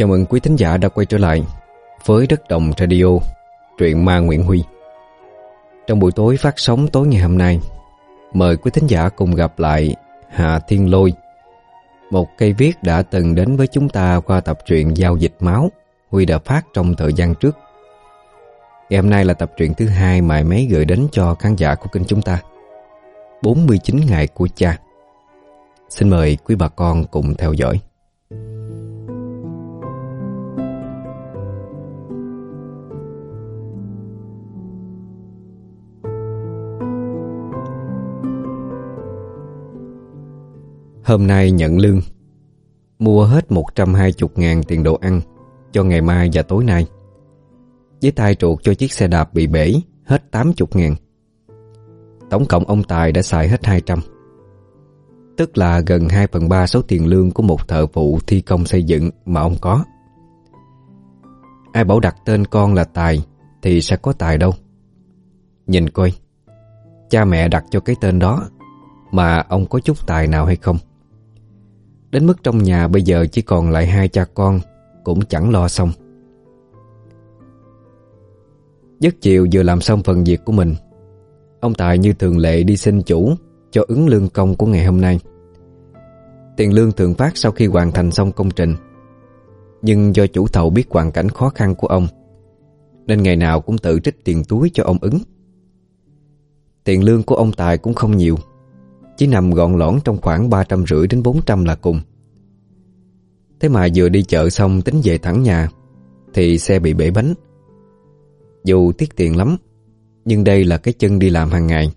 Chào mừng quý thính giả đã quay trở lại với Đất Đồng Radio, truyện ma Nguyễn Huy. Trong buổi tối phát sóng tối ngày hôm nay, mời quý thính giả cùng gặp lại Hạ Thiên Lôi, một cây viết đã từng đến với chúng ta qua tập truyện Giao dịch máu Huy đã phát trong thời gian trước. Ngày hôm nay là tập truyện thứ hai mà mấy gửi đến cho khán giả của kênh chúng ta. 49 ngày của cha. Xin mời quý bà con cùng theo dõi. Hôm nay nhận lương. Mua hết 120 ngàn tiền đồ ăn Cho ngày mai và tối nay. Với tay truột cho chiếc xe đạp bị bể, Hết 80 ngàn. Tổng cộng ông Tài đã xài hết 200 Tức là gần 2 phần 3 số tiền lương Của một thợ phụ thi công xây dựng Mà ông có. Ai bảo đặt tên con là Tài Thì sẽ có Tài đâu. Nhìn coi, Cha mẹ đặt cho cái tên đó Mà ông có chút tài nào hay không? Đến mức trong nhà bây giờ chỉ còn lại hai cha con, Cũng chẳng lo xong. Giấc chiều vừa làm xong phần việc của mình, Ông Tài như thường lệ đi xin chủ Cho ứng lương công của ngày hôm nay. Tiền lương thường phát sau khi hoàn thành xong công trình, Nhưng do chủ thầu biết hoàn cảnh khó khăn của ông, Nên ngày nào cũng tự trích tiền túi cho ông ứng. Tiền lương của ông Tài cũng không nhiều chỉ nằm gọn lõn trong khoảng 350 đến 400 là cùng. Thế mà vừa đi chợ xong tính về thẳng nhà, Thì xe bị bể bánh. Dù tiết tiền lắm, Nhưng đây là cái chân đi làm hàng ngày.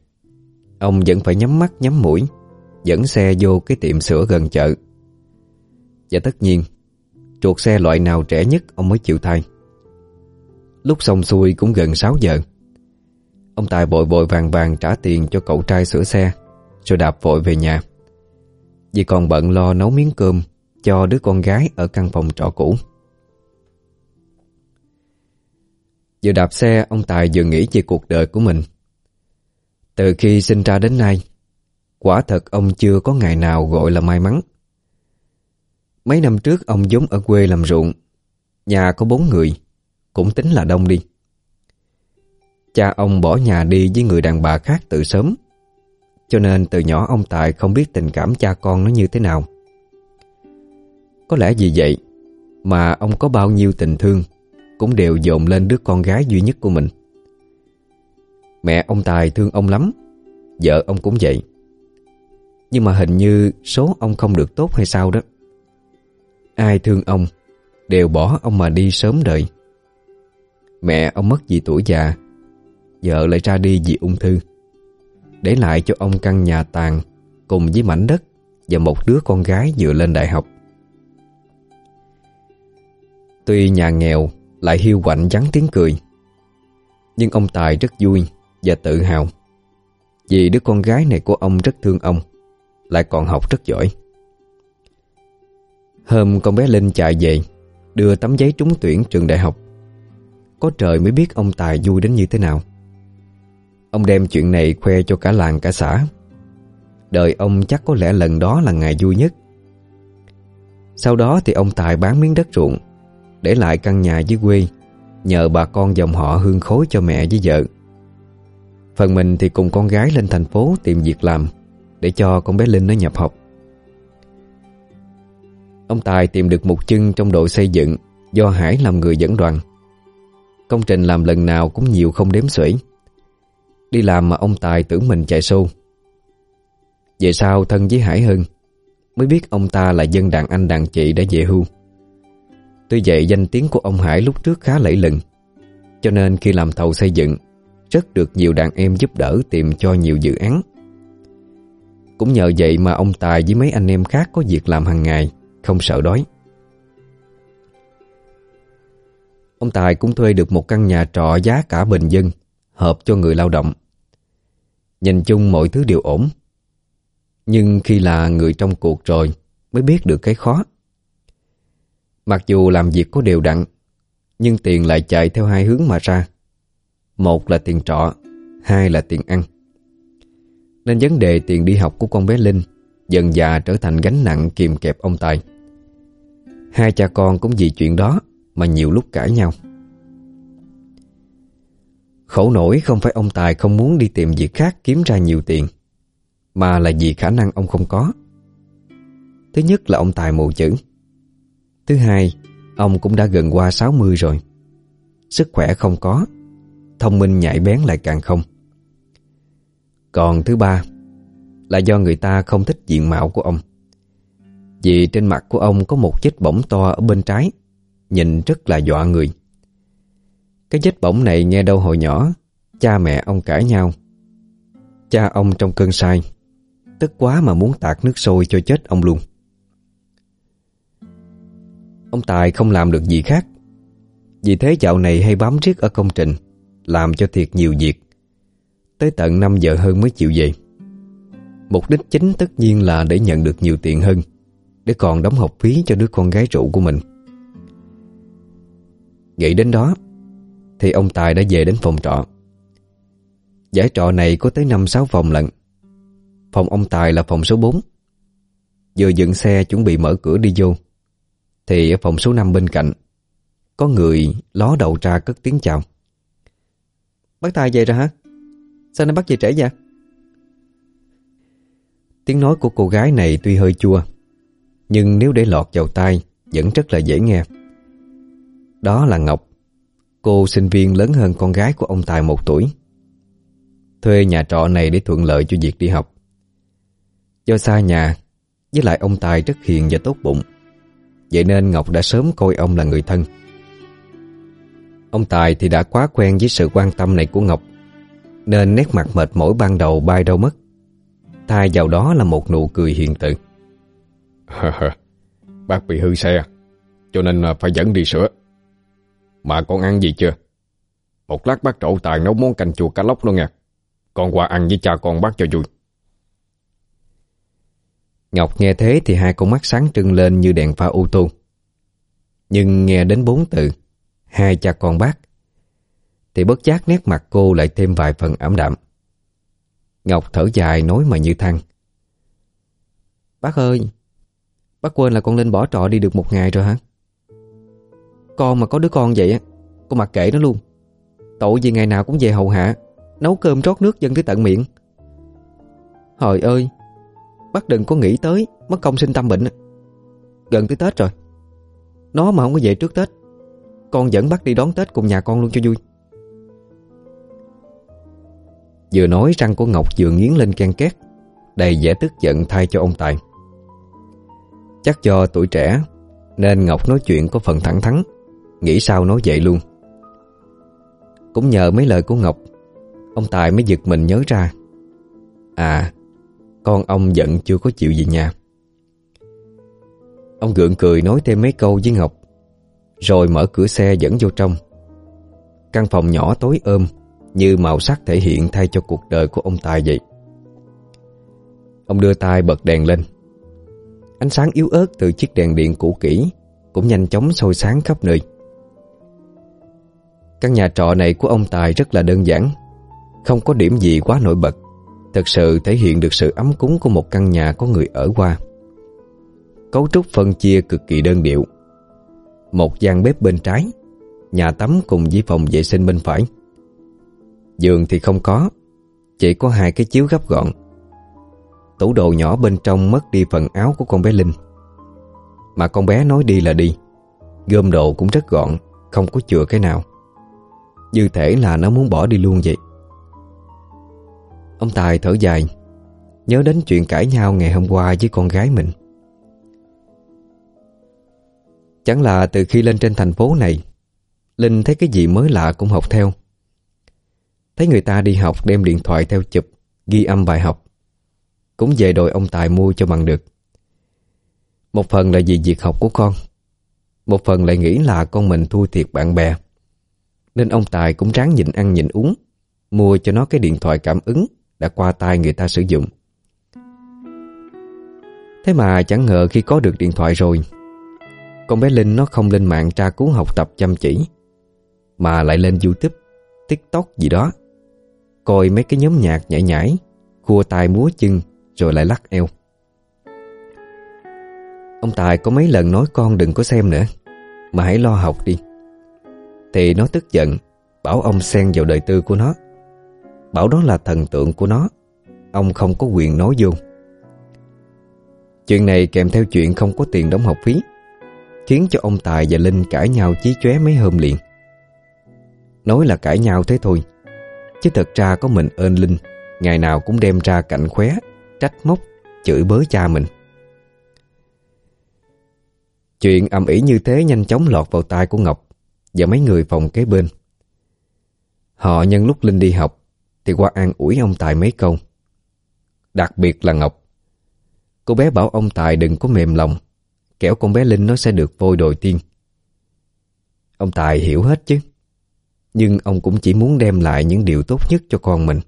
Ông vẫn phải nhắm mắt nhắm mũi, Dẫn xe vô cái tiệm sữa gần chợ. Và tất nhiên, Chuột xe loại nào trẻ nhất ông mới chịu thay Lúc xong xuôi cũng gần 6 giờ. Ông Tài bội bội vàng vàng trả tiền cho cậu trai sửa xe rồi đạp vội về nhà. Vì còn bận lo nấu miếng cơm Cho đứa con gái ở căn phòng trọ cũ. Vừa đạp xe, Ông Tài vừa nghĩ về cuộc đời của mình. Từ khi sinh ra đến nay, Quả thật ông chưa có ngày nào gọi là may mắn. Mấy năm trước, ông giống ở quê làm ruộng. Nhà có bốn người, Cũng tính là đông đi. Cha ông bỏ nhà đi với người đàn bà khác từ sớm cho nên từ nhỏ ông Tài không biết tình cảm cha con nó như thế nào. Có lẽ vì vậy Mà ông có bao nhiêu tình thương Cũng đều dồn lên đứa con gái duy nhất của mình. Mẹ ông Tài thương ông lắm, Vợ ông cũng vậy. Nhưng mà hình như số ông không được tốt hay sao đó. Ai thương ông Đều bỏ ông mà đi sớm đời. Mẹ ông mất vì tuổi già, Vợ lại ra đi vì ung thư để lại cho ông căn nhà tàn cùng với mảnh đất và một đứa con gái vừa lên đại học. Tuy nhà nghèo lại hiu quạnh vắng tiếng cười, nhưng ông Tài rất vui và tự hào vì đứa con gái này của ông rất thương ông, lại còn học rất giỏi. Hôm con bé Linh chạy về, đưa tấm giấy trúng tuyển trường đại học. Có trời mới biết ông Tài vui đến như thế nào. Ông đem chuyện này khoe cho cả làng cả xã. Đời ông chắc có lẽ lần đó là ngày vui nhất. Sau đó thì ông Tài bán miếng đất ruộng, Để lại căn nhà dưới quê, Nhờ bà con dòng họ hương khối cho mẹ với vợ. Phần mình thì cùng con gái lên thành phố tìm việc làm, Để cho con bé Linh nó nhập học. Ông Tài tìm được một chân trong đội xây dựng, Do Hải làm người dẫn đoàn. Công trình làm lần nào cũng nhiều không đếm xuể. Đi làm mà ông Tài tưởng mình chạy xô. Về sau thân với Hải Hưng, Mới biết ông ta là dân đàn anh đàn chị đã về hưu. Tuy vậy danh tiếng của ông Hải lúc trước khá lẫy lừng, Cho nên khi làm thầu xây dựng, Rất được nhiều đàn em giúp đỡ tìm cho nhiều dự án. Cũng nhờ vậy mà ông Tài với mấy anh em khác có việc làm hàng ngày, Không sợ đói. Ông Tài cũng thuê được một căn nhà trọ giá cả bình dân, Hợp cho người lao động. Nhìn chung mọi thứ đều ổn. Nhưng khi là người trong cuộc rồi, Mới biết được cái khó. Mặc dù làm việc có đều đặn, Nhưng tiền lại chạy theo hai hướng mà ra. Một là tiền trọ, Hai là tiền ăn. Nên vấn đề tiền đi học của con bé Linh Dần già trở thành gánh nặng kìm kẹp ông Tài. Hai cha con cũng vì chuyện đó Mà nhiều lúc cãi nhau. Khổ nổi không phải ông Tài không muốn đi tìm việc khác kiếm ra nhiều tiền, Mà là vì khả năng ông không có. Thứ nhất là ông Tài mù chữ. Thứ hai, Ông cũng đã gần qua 60 rồi. Sức khỏe không có, Thông minh nhạy bén lại càng không. Còn thứ ba Là do người ta không thích diện mạo của ông. Vì trên mặt của ông có một vết bỏng to ở bên trái, Nhìn rất là dọa người. Cái vết bỏng này nghe đâu hồi nhỏ, Cha mẹ ông cãi nhau. Cha ông trong cơn say, Tức quá mà muốn tạt nước sôi cho chết ông luôn. Ông Tài không làm được gì khác. Vì thế dạo này hay bám riết ở công trình, Làm cho thiệt nhiều việc. Tới tận 5 giờ hơn mới chịu về. Mục đích chính tất nhiên là để nhận được nhiều tiền hơn, Để còn đóng học phí cho đứa con gái trụ của mình. Nghĩ đến đó thì ông Tài đã về đến phòng trọ. Giải trọ này có tới 5-6 phòng lận. Phòng ông Tài là phòng số 4 Vừa dựng xe chuẩn bị mở cửa đi vô, thì ở phòng số 5 bên cạnh, Có người ló đầu ra cất tiếng chào. Bác Tài về rồi hả? Sao nó bắt về trễ vậy? Tiếng nói của cô gái này tuy hơi chua, Nhưng nếu để lọt vào tai Vẫn rất là dễ nghe. Đó là Ngọc. Cô sinh viên lớn hơn con gái của ông Tài một tuổi. Thuê nhà trọ này để thuận lợi cho việc đi học. Do xa nhà, Với lại ông Tài rất hiền và tốt bụng. Vậy nên Ngọc đã sớm coi ông là người thân. Ông Tài thì đã quá quen với sự quan tâm này của Ngọc, Nên nét mặt mệt mỏi ban đầu bay đâu mất. Thay vào đó là một nụ cười hiền từ. Bác bị hư xe, Cho nên à, phải dẫn đi sửa. Mà con ăn gì chưa Một lát bác trộn tài nấu món canh chua cá lóc luôn nha Con qua ăn với cha con bác cho vui Ngọc nghe thế thì hai con mắt sáng trưng lên như đèn pha ô tô. Nhưng nghe đến bốn từ, hai cha con bác, thì bất giác nét mặt cô lại thêm vài phần ảm đạm. Ngọc thở dài nói mà như thăng. Bác ơi, bác quên là con lên bỏ trọ đi được một ngày rồi hả? Con mà có đứa con vậy á, con mặc kệ nó luôn. Tội gì ngày nào cũng về hầu hạ, nấu cơm rót nước dân tới tận miệng. Hời ơi, Bác đừng có nghĩ tới Mất công sinh tâm bệnh Gần tới Tết rồi. Nó mà không có về trước Tết Con dẫn bác đi đón Tết cùng nhà con luôn cho vui. Vừa nói răng của Ngọc vừa nghiến lên ken két Đầy vẻ tức giận thay cho ông Tài. Chắc do tuổi trẻ Nên Ngọc nói chuyện có phần thẳng thắn. Nghĩ sao nói vậy luôn. Cũng nhờ mấy lời của Ngọc, Ông Tài mới giật mình nhớ ra. À con ông giận chưa có chịu gì nhà. Ông gượng cười nói thêm mấy câu với Ngọc, Rồi mở cửa xe dẫn vô trong. Căn phòng nhỏ tối ôm, Như màu sắc thể hiện thay cho cuộc đời của ông Tài vậy. Ông đưa tay bật đèn lên. Ánh sáng yếu ớt từ chiếc đèn điện cũ kỹ Cũng nhanh chóng sôi sáng khắp nơi. Căn nhà trọ này của ông Tài rất là đơn giản. Không có điểm gì quá nổi bật. Thật sự thể hiện được sự ấm cúng của một căn nhà có người ở qua. Cấu trúc phân chia cực kỳ đơn điệu. Một gian bếp bên trái, Nhà tắm cùng với phòng vệ sinh bên phải. Giường thì không có, Chỉ có hai cái chiếu gấp gọn. Tủ đồ nhỏ bên trong mất đi phần áo của con bé Linh. Mà con bé nói đi là đi. Gom đồ cũng rất gọn, Không có chừa cái nào. Như thể là nó muốn bỏ đi luôn vậy. Ông Tài thở dài, Nhớ đến chuyện cãi nhau ngày hôm qua với con gái mình. Chẳng là từ khi lên trên thành phố này, Linh thấy cái gì mới lạ cũng học theo. Thấy người ta đi học đem điện thoại theo chụp, Ghi âm bài học. Cũng về đòi ông Tài mua cho bằng được. Một phần là vì việc học của con, Một phần lại nghĩ là con mình thua thiệt bạn bè. Nên ông Tài cũng ráng nhịn ăn nhịn uống Mua cho nó cái điện thoại cảm ứng đã qua tay người ta sử dụng. Thế mà chẳng ngờ khi có được điện thoại rồi, con bé Linh nó không lên mạng tra cứu học tập chăm chỉ, mà lại lên YouTube, TikTok gì đó, coi mấy cái nhóm nhạc nhảy nhảy, khua tay múa chân rồi lại lắc eo. Ông Tài có mấy lần nói con đừng có xem nữa Mà hãy lo học đi thì nó tức giận Bảo ông xen vào đời tư của nó. Bảo đó là thần tượng của nó Ông không có quyền nói vô. Chuyện này kèm theo chuyện không có tiền đóng học phí Khiến cho ông Tài và Linh cãi nhau chí chóe mấy hôm liền. Nói là cãi nhau thế thôi Chứ thật ra có mình ơn Linh Ngày nào cũng đem ra cạnh khóe Trách móc, chửi bới cha mình. Chuyện ầm ĩ như thế nhanh chóng lọt vào tai của Ngọc. Và mấy người phòng kế bên. Họ nhân lúc Linh đi học, Thì qua an ủi ông Tài mấy câu. Đặc biệt là Ngọc. Cô bé bảo ông Tài đừng có mềm lòng, Kẻo con bé Linh nó sẽ được vôi đồi tiên. Ông Tài hiểu hết chứ, Nhưng ông cũng chỉ muốn đem lại những điều tốt nhất cho con mình.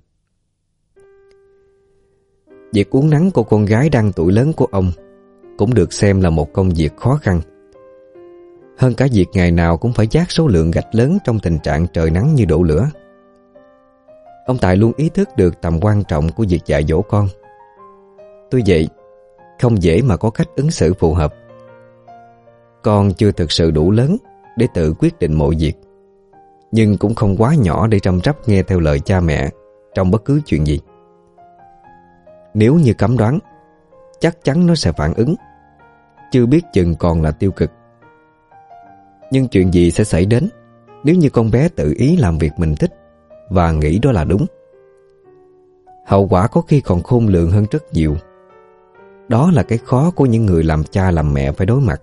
Việc uống nắng của con gái đang tuổi lớn của ông Cũng được xem là một công việc khó khăn. Hơn cả việc ngày nào cũng phải giác số lượng gạch lớn Trong tình trạng trời nắng như đổ lửa. Ông Tài luôn ý thức được tầm quan trọng của việc dạy dỗ con. Tuy vậy, Không dễ mà có cách ứng xử phù hợp. Con chưa thực sự đủ lớn Để tự quyết định mọi việc, Nhưng cũng không quá nhỏ để trầm trắp nghe theo lời cha mẹ Trong bất cứ chuyện gì. Nếu như cấm đoán, Chắc chắn nó sẽ phản ứng. Chưa biết chừng còn là tiêu cực. Nhưng chuyện gì sẽ xảy đến Nếu như con bé tự ý làm việc mình thích Và nghĩ đó là đúng? Hậu quả có khi còn khôn lường hơn rất nhiều. Đó là cái khó của những người làm cha làm mẹ phải đối mặt,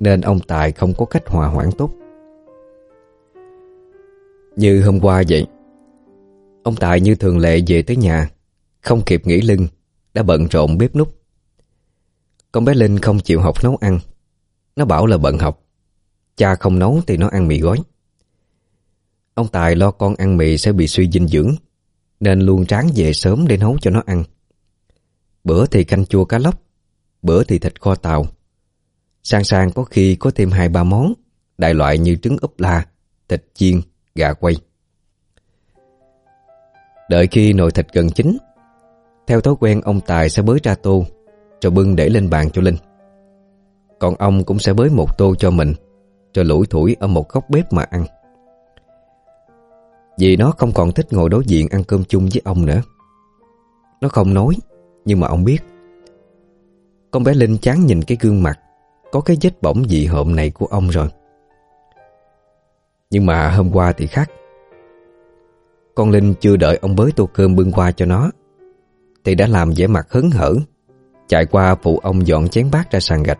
Nên ông Tài không có cách hòa hoãn tốt. Như hôm qua vậy, Ông Tài như thường lệ về tới nhà, Không kịp nghỉ lưng, Đã bận rộn bếp nút Con bé Linh không chịu học nấu ăn. Nó bảo là bận học. Cha không nấu thì nó ăn mì gói. Ông Tài lo con ăn mì sẽ bị suy dinh dưỡng Nên luôn tráng về sớm để nấu cho nó ăn. Bữa thì canh chua cá lóc Bữa thì thịt kho tàu. Sang sang có khi có thêm hai ba món Đại loại như trứng ốp la Thịt chiên, gà quay. Đợi khi nồi thịt gần chín Theo thói quen ông Tài sẽ bới ra tô Rồi bưng để lên bàn cho Linh. Còn ông cũng sẽ bới một tô cho mình. Rồi lủi thủi ở một góc bếp mà ăn. Vì nó không còn thích ngồi đối diện ăn cơm chung với ông nữa. Nó không nói, nhưng mà ông biết. Con bé Linh chán nhìn cái gương mặt, Có cái vết bỏng dị hợm này của ông rồi. Nhưng mà hôm qua thì khác. Con Linh chưa đợi ông bới tô cơm bưng qua cho nó, Thì đã làm vẻ mặt hứng hở, Chạy qua phụ ông dọn chén bát ra sàn gạch.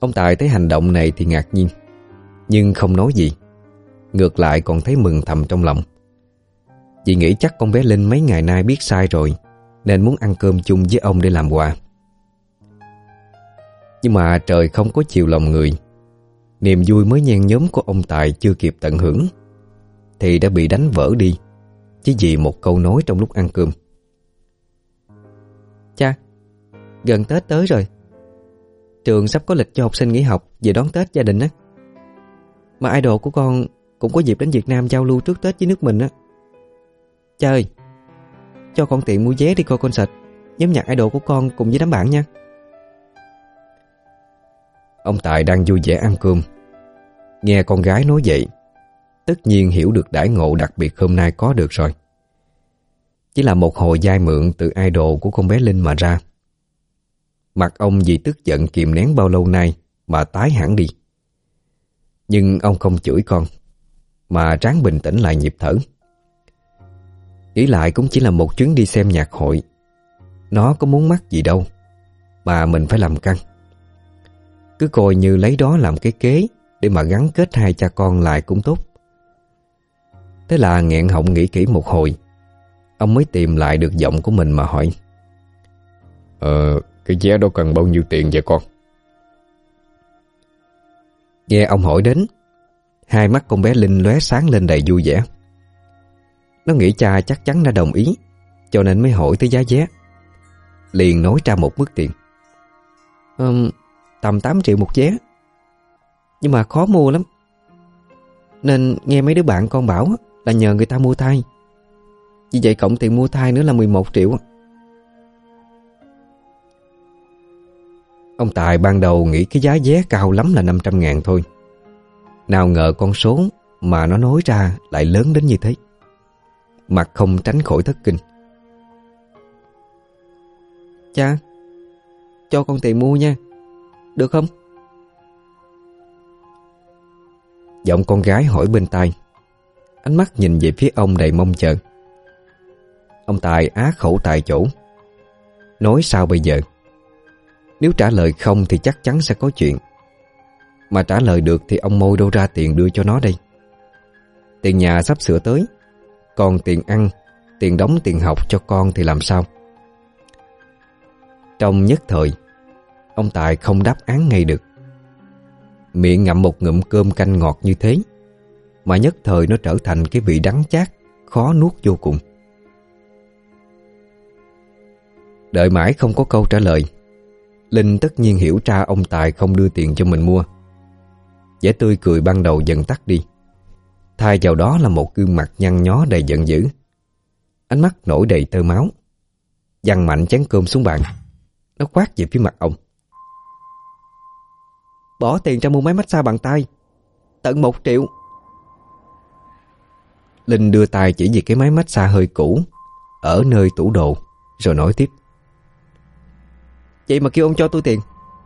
Ông Tài thấy hành động này thì ngạc nhiên, Nhưng không nói gì. Ngược lại còn thấy mừng thầm trong lòng. Vì nghĩ chắc con bé Linh mấy ngày nay biết sai rồi, nên muốn ăn cơm chung với ông để làm quà. Nhưng mà trời không có chiều lòng người. Niềm vui mới nhen nhóm của ông Tài chưa kịp tận hưởng, Thì đã bị đánh vỡ đi, Chỉ vì một câu nói trong lúc ăn cơm. Cha, Gần Tết tới rồi. Trường sắp có lịch cho học sinh nghỉ học Về đón Tết gia đình á. Mà idol của con cũng có dịp đến Việt Nam giao lưu trước Tết với nước mình á. Cha ơi, cho con tiện mua vé đi coi concert. Nhóm nhạc idol của con cùng với đám bạn nha. Ông Tài đang vui vẻ ăn cơm. Nghe con gái nói vậy, Tất nhiên hiểu được đãi ngộ đặc biệt hôm nay có được rồi. Chỉ là một hồi dai mượn từ idol của con bé Linh mà ra. Mặt ông vì tức giận kìm nén bao lâu nay Mà tái hẳn đi. Nhưng ông không chửi con Mà tráng bình tĩnh lại nhịp thở. Nghĩ lại cũng chỉ là một chuyến đi xem nhạc hội. Nó có muốn mắc gì đâu Mà mình phải làm căng. Cứ coi như lấy đó làm cái kế Để mà gắn kết hai cha con lại cũng tốt. Thế là nghẹn họng nghĩ kỹ một hồi Ông mới tìm lại được giọng của mình mà hỏi. Ờ, cái vé đó cần bao nhiêu tiền vậy con? Nghe ông hỏi đến Hai mắt con bé Linh lóe sáng lên đầy vui vẻ. Nó nghĩ cha chắc chắn đã đồng ý Cho nên mới hỏi tới giá vé. Liền nói ra một mức tiền. Um, Tầm 8 triệu một vé. Nhưng mà khó mua lắm. Nên nghe mấy đứa bạn con bảo Là nhờ người ta mua thai Vì vậy cộng tiền mua thai nữa là 11 triệu. Ông Tài ban đầu nghĩ cái giá vé cao lắm là 500 ngàn thôi. Nào ngờ con số mà nó nói ra lại lớn đến như thế. Mặt không tránh khỏi thất kinh. Cha, Cho con tiền mua nha. Được không? Giọng con gái hỏi bên tai. Ánh mắt nhìn về phía ông đầy mong chờ. Ông Tài á khẩu tại chỗ. Nói sao bây giờ? Nếu trả lời không thì chắc chắn sẽ có chuyện. Mà trả lời được thì ông môi đâu ra tiền đưa cho nó đây. Tiền nhà sắp sửa tới, Còn tiền ăn, Tiền đóng tiền học cho con thì làm sao? Trong nhất thời, Ông Tài không đáp án ngay được. Miệng ngậm một ngụm cơm canh ngọt như thế, Mà nhất thời nó trở thành cái vị đắng chát, Khó nuốt vô cùng. Đợi mãi không có câu trả lời Linh tất nhiên hiểu ra ông Tài không đưa tiền cho mình mua. Vẻ tươi cười ban đầu dần tắt đi. Thay vào đó là một gương mặt nhăn nhó đầy giận dữ. Ánh mắt nổi đầy tơ máu. Dằn mạnh chén cơm xuống bàn. Nó quát về phía mặt ông. Bỏ tiền ra mua máy massage bằng tay. Tận một triệu. Linh đưa tay chỉ về cái máy massage hơi cũ, Ở nơi tủ đồ, Rồi nói tiếp. Vậy mà kêu ông cho tôi tiền.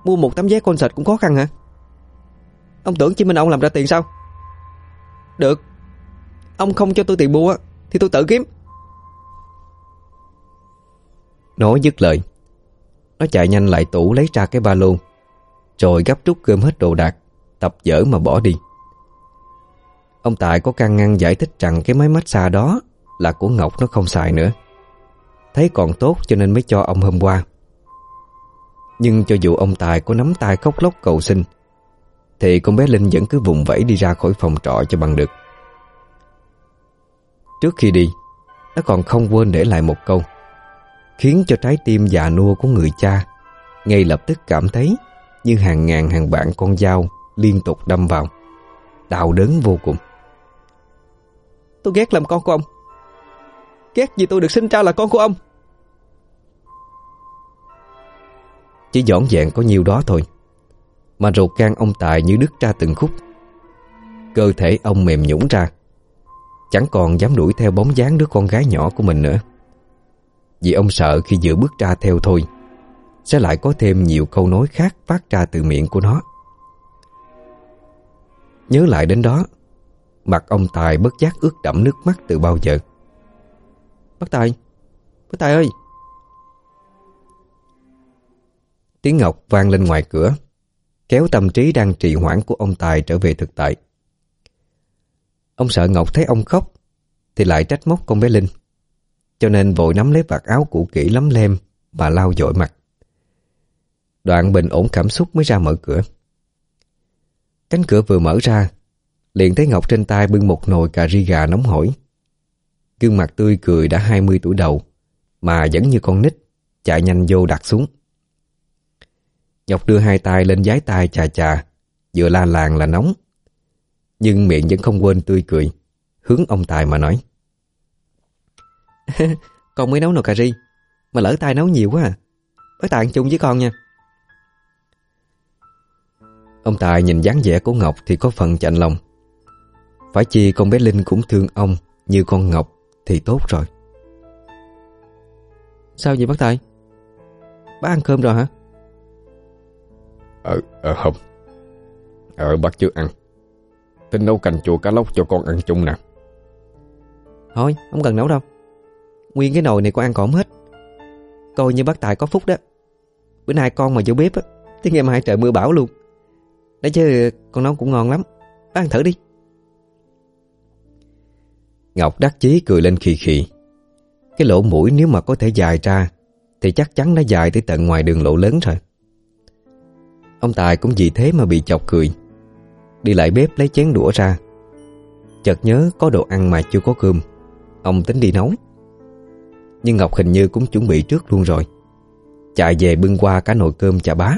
Mua một tấm vé concert cũng khó khăn hả? Ông tưởng chỉ mình ông làm ra tiền sao? Được. Ông không cho tôi tiền mua Thì tôi tự kiếm. Nói dứt lời. Nó chạy nhanh lại tủ lấy ra cái ba lô, Rồi gấp rút gom hết đồ đạc, Tập dở mà bỏ đi. Ông Tài có can ngăn giải thích rằng Cái máy massage đó Là của Ngọc nó không xài nữa. Thấy còn tốt cho nên mới cho ông hôm qua. Nhưng cho dù ông Tài có nắm tay khóc lóc cầu xin, Thì con bé Linh vẫn cứ vùng vẫy đi ra khỏi phòng trọ cho bằng được. Trước khi đi, Nó còn không quên để lại một câu, Khiến cho trái tim già nua của người cha Ngay lập tức cảm thấy Như hàng ngàn hàng bạn con dao Liên tục đâm vào, Đau đớn vô cùng. Tôi ghét làm con của ông. Ghét vì tôi được sinh ra là con của ông. Chỉ dõn dẹn có nhiêu đó thôi. Mà ruột gan ông Tài như đứt ra từng khúc. Cơ thể ông mềm nhũng ra. Chẳng còn dám đuổi theo bóng dáng đứa con gái nhỏ của mình nữa. Vì ông sợ khi vừa bước ra theo thôi, Sẽ lại có thêm nhiều câu nói khác phát ra từ miệng của nó. Nhớ lại đến đó, Mặt ông Tài bất giác ướt đẫm nước mắt từ bao giờ. Bác Tài Bác Tài ơi! Tiếng Ngọc vang lên ngoài cửa, Kéo tâm trí đang trì hoãn của ông Tài trở về thực tại. Ông sợ Ngọc thấy ông khóc, Thì lại trách móc con bé Linh, Cho nên vội nắm lấy vạt áo cũ kỹ lắm lem Và lau dội mặt. Đoạn bình ổn cảm xúc mới ra mở cửa. Cánh cửa vừa mở ra, Liền thấy Ngọc trên tay bưng một nồi cà ri gà nóng hổi. Gương mặt tươi cười đã 20 tuổi đầu, Mà vẫn như con nít, Chạy nhanh vô đặt xuống. Ngọc đưa hai tay lên giái tay chà chà Vừa la làng là nóng. Nhưng miệng vẫn không quên tươi cười Hướng ông Tài mà nói. Con mới nấu nồi cà ri Mà lỡ tay nấu nhiều quá à. Tài ăn chung với con nha. Ông Tài nhìn dáng vẻ của Ngọc Thì có phần chạnh lòng. Phải chi con bé Linh cũng thương ông Như con Ngọc thì tốt rồi. Sao vậy bác Tài? Bác ăn cơm rồi hả Ờ, ờ không Ờ bác chưa ăn. Tính nấu canh chua cá lóc cho con ăn chung nè. Thôi không cần nấu đâu. Nguyên cái nồi này con ăn còn hết. Coi như bác Tài có phúc đó. Bữa nay con mà vô bếp á Thì ngày mai trời mưa bão luôn. Đấy chứ con nấu cũng ngon lắm. Bác ăn thử đi. Ngọc đắc chí cười lên khì khì. Cái lỗ mũi nếu mà có thể dài ra Thì chắc chắn nó dài tới tận ngoài đường lộ lớn rồi. Ông Tài cũng vì thế mà bị chọc cười. Đi lại bếp lấy chén đũa ra. Chợt nhớ có đồ ăn mà chưa có cơm. Ông tính đi nấu. Nhưng Ngọc hình như cũng chuẩn bị trước luôn rồi. Chạy về bưng qua cả nồi cơm chà bá.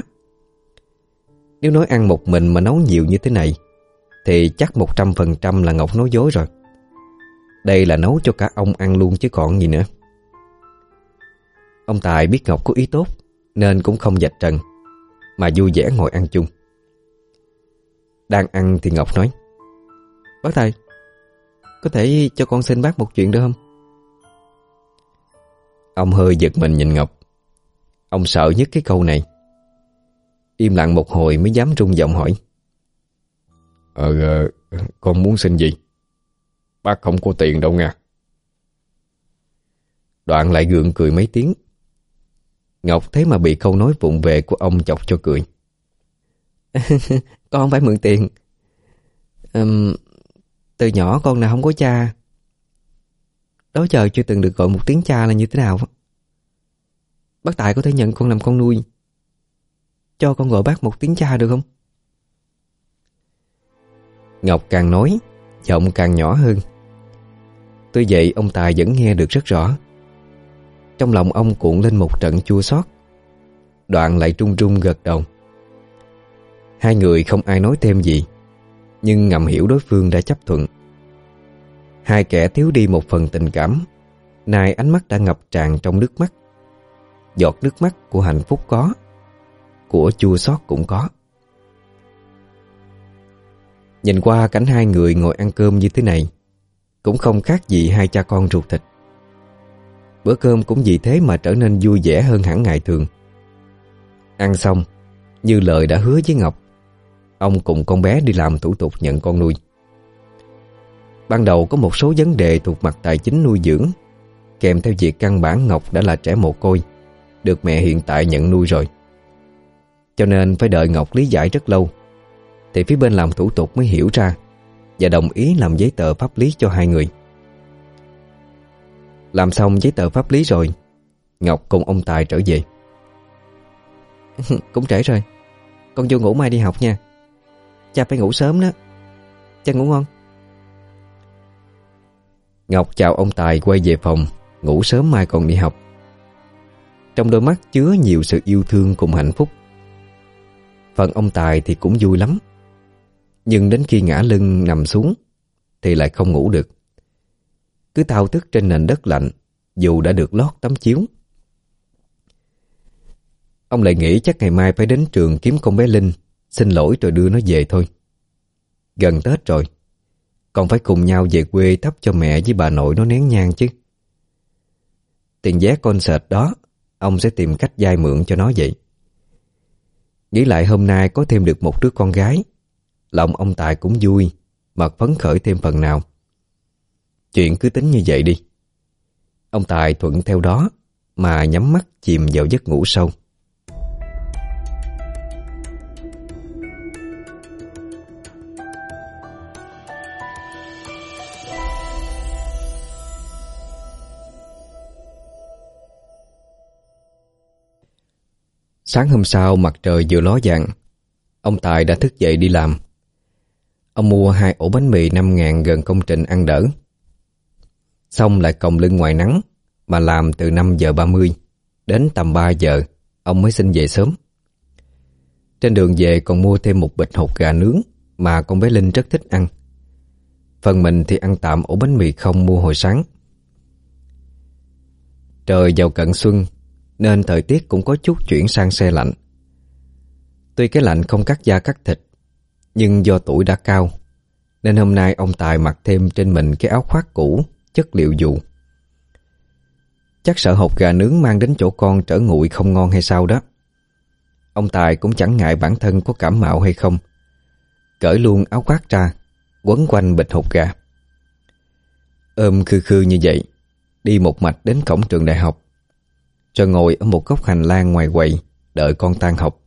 Nếu nói ăn một mình mà nấu nhiều như thế này, Thì chắc một trăm phần trăm là Ngọc nói dối rồi. Đây là nấu cho cả ông ăn luôn chứ còn gì nữa. Ông Tài biết Ngọc có ý tốt, Nên cũng không dạch trần. Mà vui vẻ ngồi ăn chung. Đang ăn thì Ngọc nói Bác thầy Có thể cho con xin bác một chuyện được không? Ông hơi giật mình nhìn Ngọc. Ông sợ nhất cái câu này. Im lặng một hồi mới dám rung giọng hỏi Ờ, ờ con muốn xin gì? Bác không có tiền đâu nha. Đoạn lại gượng cười mấy tiếng. Ngọc thấy mà bị câu nói vụng về của ông chọc cho cười. con phải mượn tiền. Um, từ nhỏ con nào không có cha. Đó giờ chưa từng được gọi một tiếng cha là như thế nào. Bác Tài có thể nhận con làm con nuôi. Cho con gọi bác một tiếng cha được không? Ngọc càng nói, giọng càng nhỏ hơn. Tuy vậy ông Tài vẫn nghe được rất rõ. Trong lòng ông cuộn lên một trận chua xót. Đoạn lại trung trung gật đầu. Hai người không ai nói thêm gì, Nhưng ngầm hiểu đối phương đã chấp thuận. Hai kẻ thiếu đi một phần tình cảm, Nay ánh mắt đã ngập tràn trong nước mắt. Giọt nước mắt của hạnh phúc có, Của chua xót cũng có. Nhìn qua cảnh hai người ngồi ăn cơm như thế này, Cũng không khác gì hai cha con ruột thịt. Bữa cơm cũng vì thế mà trở nên vui vẻ hơn hẳn ngày thường. Ăn xong, Như lời đã hứa với Ngọc, Ông cùng con bé đi làm thủ tục nhận con nuôi. Ban đầu có một số vấn đề thuộc mặt tài chính nuôi dưỡng, Kèm theo việc căn bản Ngọc đã là trẻ mồ côi, Được mẹ hiện tại nhận nuôi rồi. Cho nên phải đợi Ngọc lý giải rất lâu, Thì phía bên làm thủ tục mới hiểu ra Và đồng ý làm giấy tờ pháp lý cho hai người làm xong giấy tờ pháp lý rồi. Ngọc cùng ông Tài trở về. Cũng trễ rồi. Con vô ngủ mai đi học nha. Cha phải ngủ sớm đó. Cha ngủ ngon. Ngọc chào ông Tài quay về phòng, Ngủ sớm mai còn đi học. Trong đôi mắt chứa nhiều sự yêu thương cùng hạnh phúc. Phần ông Tài thì cũng vui lắm. Nhưng đến khi ngã lưng nằm xuống, Thì lại không ngủ được cứ thao thức trên nền đất lạnh, dù đã được lót tấm chiếu. Ông lại nghĩ chắc ngày mai phải đến trường kiếm con bé Linh, xin lỗi rồi đưa nó về thôi. Gần Tết rồi, còn phải cùng nhau về quê thắp cho mẹ với bà nội nó nén nhang chứ. Tiền vé concert đó, ông sẽ tìm cách dai mượn cho nó vậy. Nghĩ lại hôm nay có thêm được một đứa con gái, lòng ông Tài cũng vui, mà phấn khởi thêm phần nào. Chuyện cứ tính như vậy đi. Ông Tài thuận theo đó, mà nhắm mắt chìm vào giấc ngủ sâu. Sáng hôm sau, mặt trời vừa ló dạng Ông Tài đã thức dậy đi làm Ông mua hai ổ bánh mì 5 ngàn gần công trình ăn đỡ Xong lại còng lưng ngoài nắng, Mà làm từ 5 giờ 30 Đến tầm 3 giờ, Ông mới xin về sớm. Trên đường về còn mua thêm một bịch hột gà nướng Mà con bé Linh rất thích ăn. Phần mình thì ăn tạm ổ bánh mì không mua hồi sáng. Trời vào cận xuân, Nên thời tiết cũng có chút chuyển sang xe lạnh. Tuy cái lạnh không cắt da cắt thịt, Nhưng do tuổi đã cao, Nên hôm nay ông Tài mặc thêm trên mình cái áo khoác cũ chất liệu dù. Chắc sợ hộp gà nướng mang đến chỗ con trở nguội không ngon hay sao đó. Ông Tài cũng chẳng ngại bản thân có cảm mạo hay không. Cởi luôn áo khoác ra, quấn quanh bịch hộp gà. Ôm khư khư như vậy, đi một mạch đến cổng trường đại học. Cho ngồi ở một góc hành lang ngoài quầy, đợi con tan học.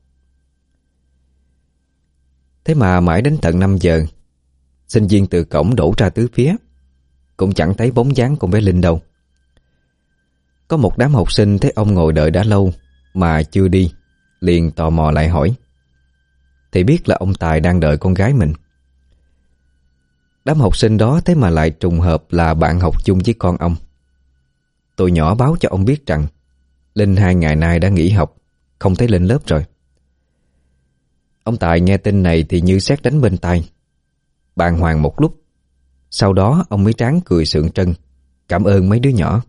Thế mà mãi đến tận 5 giờ, sinh viên từ cổng đổ ra tứ phía. Cũng chẳng thấy bóng dáng con bé Linh đâu. Có một đám học sinh thấy ông ngồi đợi đã lâu Mà chưa đi, Liền tò mò lại hỏi, Thì biết là ông Tài đang đợi con gái mình? Đám học sinh đó thế mà lại trùng hợp là bạn học chung với con ông. Tụi nhỏ báo cho ông biết rằng, Linh hai ngày nay đã nghỉ học, Không thấy lên lớp rồi. Ông Tài nghe tin này thì như xét đánh bên tai. Bàn hoàng một lúc sau đó, ông mới tráng cười sượng trân. Cảm ơn mấy đứa nhỏ.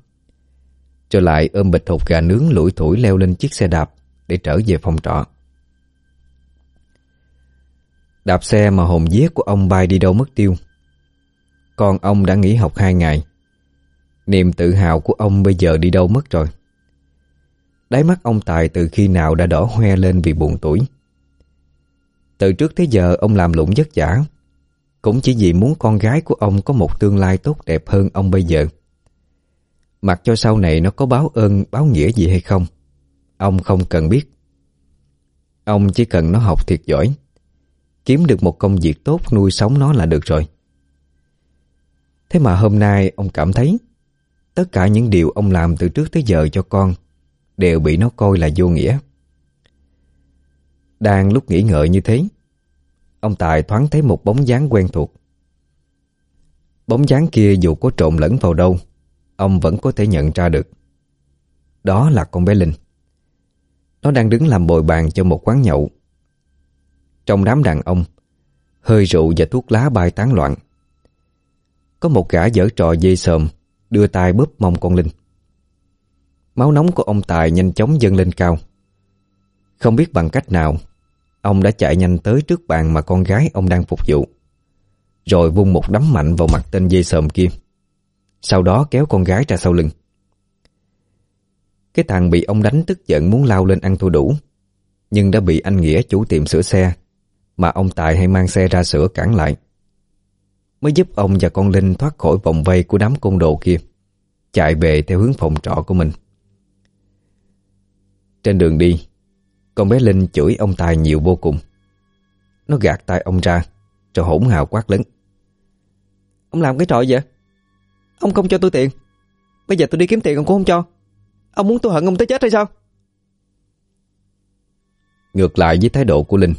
Trở lại, ôm bịch hột gà nướng lủi thủi leo lên chiếc xe đạp Để trở về phòng trọ. Đạp xe mà hồn vía của ông bay đi đâu mất tiêu. Còn ông đã nghỉ học hai ngày. Niềm tự hào của ông bây giờ đi đâu mất rồi? Đáy mắt ông Tài từ khi nào đã đỏ hoe lên vì buồn tuổi Từ trước tới giờ, ông làm lụng vất vả. Cũng chỉ vì muốn con gái của ông có một tương lai tốt đẹp hơn ông bây giờ. Mặc cho sau này nó có báo ơn, báo nghĩa gì hay không Ông không cần biết. Ông chỉ cần nó học thiệt giỏi Kiếm được một công việc tốt nuôi sống nó là được rồi. Thế mà hôm nay ông cảm thấy Tất cả những điều ông làm từ trước tới giờ cho con Đều bị nó coi là vô nghĩa. Đang lúc nghĩ ngợi như thế Ông Tài thoáng thấy một bóng dáng quen thuộc. Bóng dáng kia dù có trộn lẫn vào đâu, Ông vẫn có thể nhận ra được. Đó là con bé Linh. Nó đang đứng làm bồi bàn cho một quán nhậu. Trong đám đàn ông, Hơi rượu và thuốc lá bay tán loạn. Có một gã dở trò dây sờm Đưa tay bóp mông con Linh. Máu nóng của ông Tài nhanh chóng dâng lên cao. Không biết bằng cách nào Ông đã chạy nhanh tới trước bàn mà con gái ông đang phục vụ. Rồi vung một đấm mạnh vào mặt tên dây sờm kia. Sau đó kéo con gái ra sau lưng. Cái thằng bị ông đánh tức giận muốn lao lên ăn thua đủ. Nhưng đã bị anh Nghĩa chủ tiệm sửa xe, Mà ông Tài hay mang xe ra sửa cản lại. Mới giúp ông và con Linh thoát khỏi vòng vây của đám côn đồ kia, Chạy về theo hướng phòng trọ của mình. Trên đường đi con bé Linh chửi ông Tài nhiều vô cùng. Nó gạt tay ông ra Rồi hỗn hào quát lớn. Ông làm cái trò vậy? Ông không cho tôi tiền. Bây giờ tôi đi kiếm tiền ông cũng không cho. Ông muốn tôi hận ông tới chết hay sao? Ngược lại với thái độ của Linh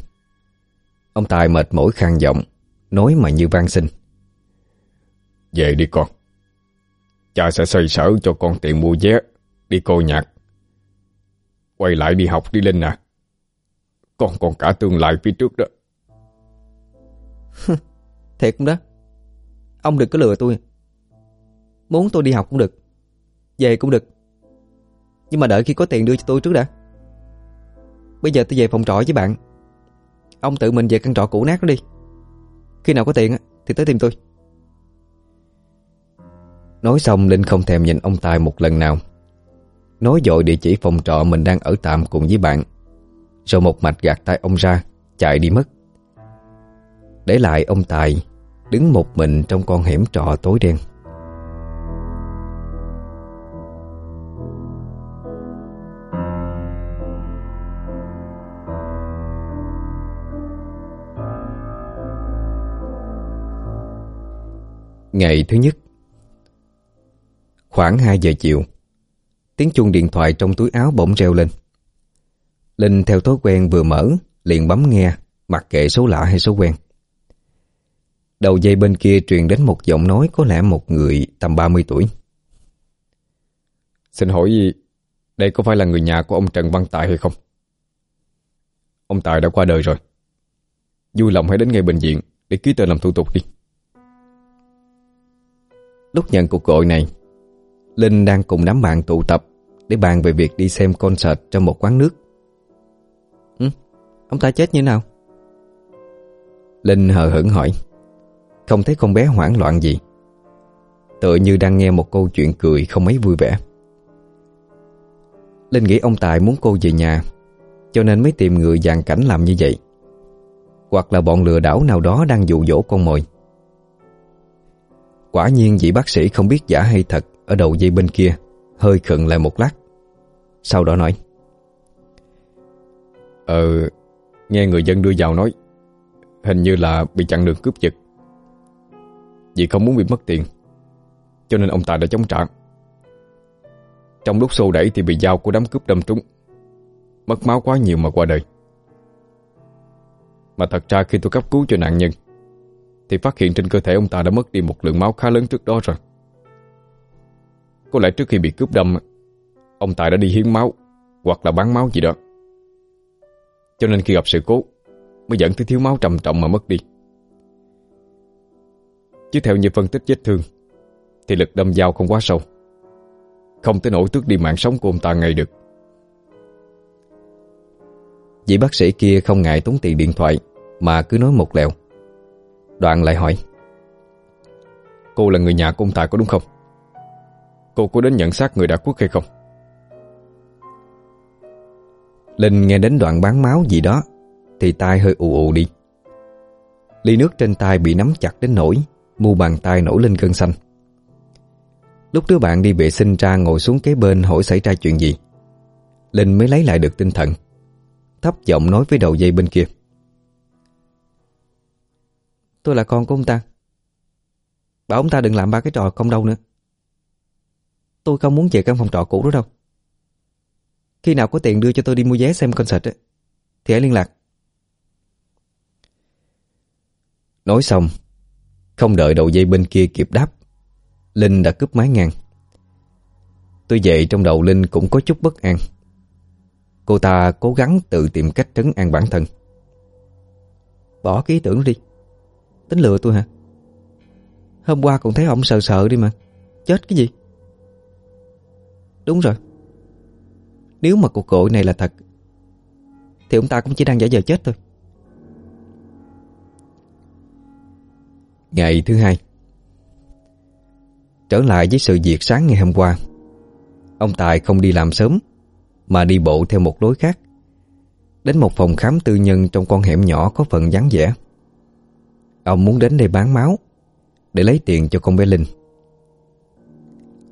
Ông Tài mệt mỏi khang giọng Nói mà như van xin. Về đi con. Cha sẽ xoay sở cho con tiền mua vé Đi cô nhạc Quay lại đi học đi Linh à. Con còn cả tương lai phía trước đó. Thiệt cũng đó? Ông đừng có lừa tôi. Muốn tôi đi học cũng được, Về cũng được. Nhưng mà đợi khi có tiền đưa cho tôi trước đã. Bây giờ tôi về phòng trọ với bạn. Ông tự mình về căn trọ cũ nát đó đi. Khi nào có tiền thì tới tìm tôi. Nói xong, Linh không thèm nhìn ông Tài một lần nào. Nói dội địa chỉ phòng trọ mình đang ở tạm cùng với bạn. Rồi một mạch gạt tay ông ra, Chạy đi mất. Để lại ông Tài Đứng một mình trong con hẻm trọ tối đen. Ngày thứ nhất, Khoảng 2 giờ chiều Tiếng chuông điện thoại trong túi áo bỗng reo lên. Linh theo thói quen vừa mở Liền bấm nghe Mặc kệ số lạ hay số quen. Đầu dây bên kia truyền đến một giọng nói Có lẽ một người tầm 30 tuổi. Xin hỏi Đây có phải là người nhà của ông Trần Văn Tài hay không? Ông Tài đã qua đời rồi. Vui lòng hãy đến ngay bệnh viện Để ký tên làm thủ tục đi. Lúc nhận cuộc gọi này Linh đang cùng đám bạn tụ tập Để bàn về việc đi xem concert trong một quán nước. Ừ, Ông ta chết như nào? Linh hờ hững hỏi. Không thấy con bé hoảng loạn gì. Tựa như đang nghe một câu chuyện cười không mấy vui vẻ. Linh nghĩ ông Tài muốn cô về nhà Cho nên mới tìm người dàn cảnh làm như vậy. Hoặc là bọn lừa đảo nào đó đang dụ dỗ con mồi. Quả nhiên vị bác sĩ không biết giả hay thật Ở đầu dây bên kia Hơi khựng lại một lát sau đó nói Ờ Nghe người dân đưa vào nói, Hình như là bị chặn đường cướp giật. Vì không muốn bị mất tiền, Cho nên ông ta đã chống trả. Trong lúc xô đẩy thì bị dao của đám cướp đâm trúng, Mất máu quá nhiều mà qua đời. Mà thật ra khi tôi cấp cứu cho nạn nhân, thì phát hiện trên cơ thể ông ta đã mất đi một lượng máu khá lớn trước đó rồi. Có lẽ trước khi bị cướp đâm Ông Tài đã đi hiến máu, Hoặc là bán máu gì đó. Cho nên khi gặp sự cố, Mới dẫn tới thiếu máu trầm trọng mà mất đi. Chứ theo như phân tích vết thương, Thì lực đâm dao không quá sâu. Không tới nỗi tước đi mạng sống của ông ta ngay được. Vị bác sĩ kia không ngại tốn tiền điện thoại, Mà cứ nói một lèo. Đoạn lại hỏi, Cô là người nhà của ông Tài có đúng không? Cô có đến nhận xác người đã quốc hay không? Linh nghe đến đoạn bán máu gì đó, Thì tai hơi ù ù đi. Ly nước trên tay bị nắm chặt đến nỗi Mu bàn tay nổi lên cơn xanh. Lúc đứa bạn đi vệ sinh ra ngồi xuống kế bên hỏi xảy ra chuyện gì, Linh mới lấy lại được tinh thần, Thấp giọng nói với đầu dây bên kia. Tôi là con của ông ta. Bảo ông ta đừng làm ba cái trò không đâu nữa. Tôi không muốn về căn phòng trọ cũ đó đâu. Khi nào có tiền đưa cho tôi đi mua vé xem concert ấy, Thì hãy liên lạc. Nói xong Không đợi đầu dây bên kia kịp đáp Linh đã cướp máy ngang. Tôi dậy trong đầu Linh cũng có chút bất an. Cô ta cố gắng tự tìm cách trấn an bản thân. Bỏ cái ý tưởng đi. Tính lừa tôi hả? Hôm qua còn thấy ông sợ sợ đi mà. Chết cái gì? Đúng rồi. Nếu mà cuộc gọi này là thật, Thì ông ta cũng chỉ đang giả vờ chết thôi. Ngày thứ hai, Trở lại với sự việc sáng ngày hôm qua. Ông Tài không đi làm sớm, Mà đi bộ theo một lối khác, Đến một phòng khám tư nhân Trong con hẻm nhỏ có phần vắng vẻ. Ông muốn đến đây bán máu, Để lấy tiền cho con bé Linh.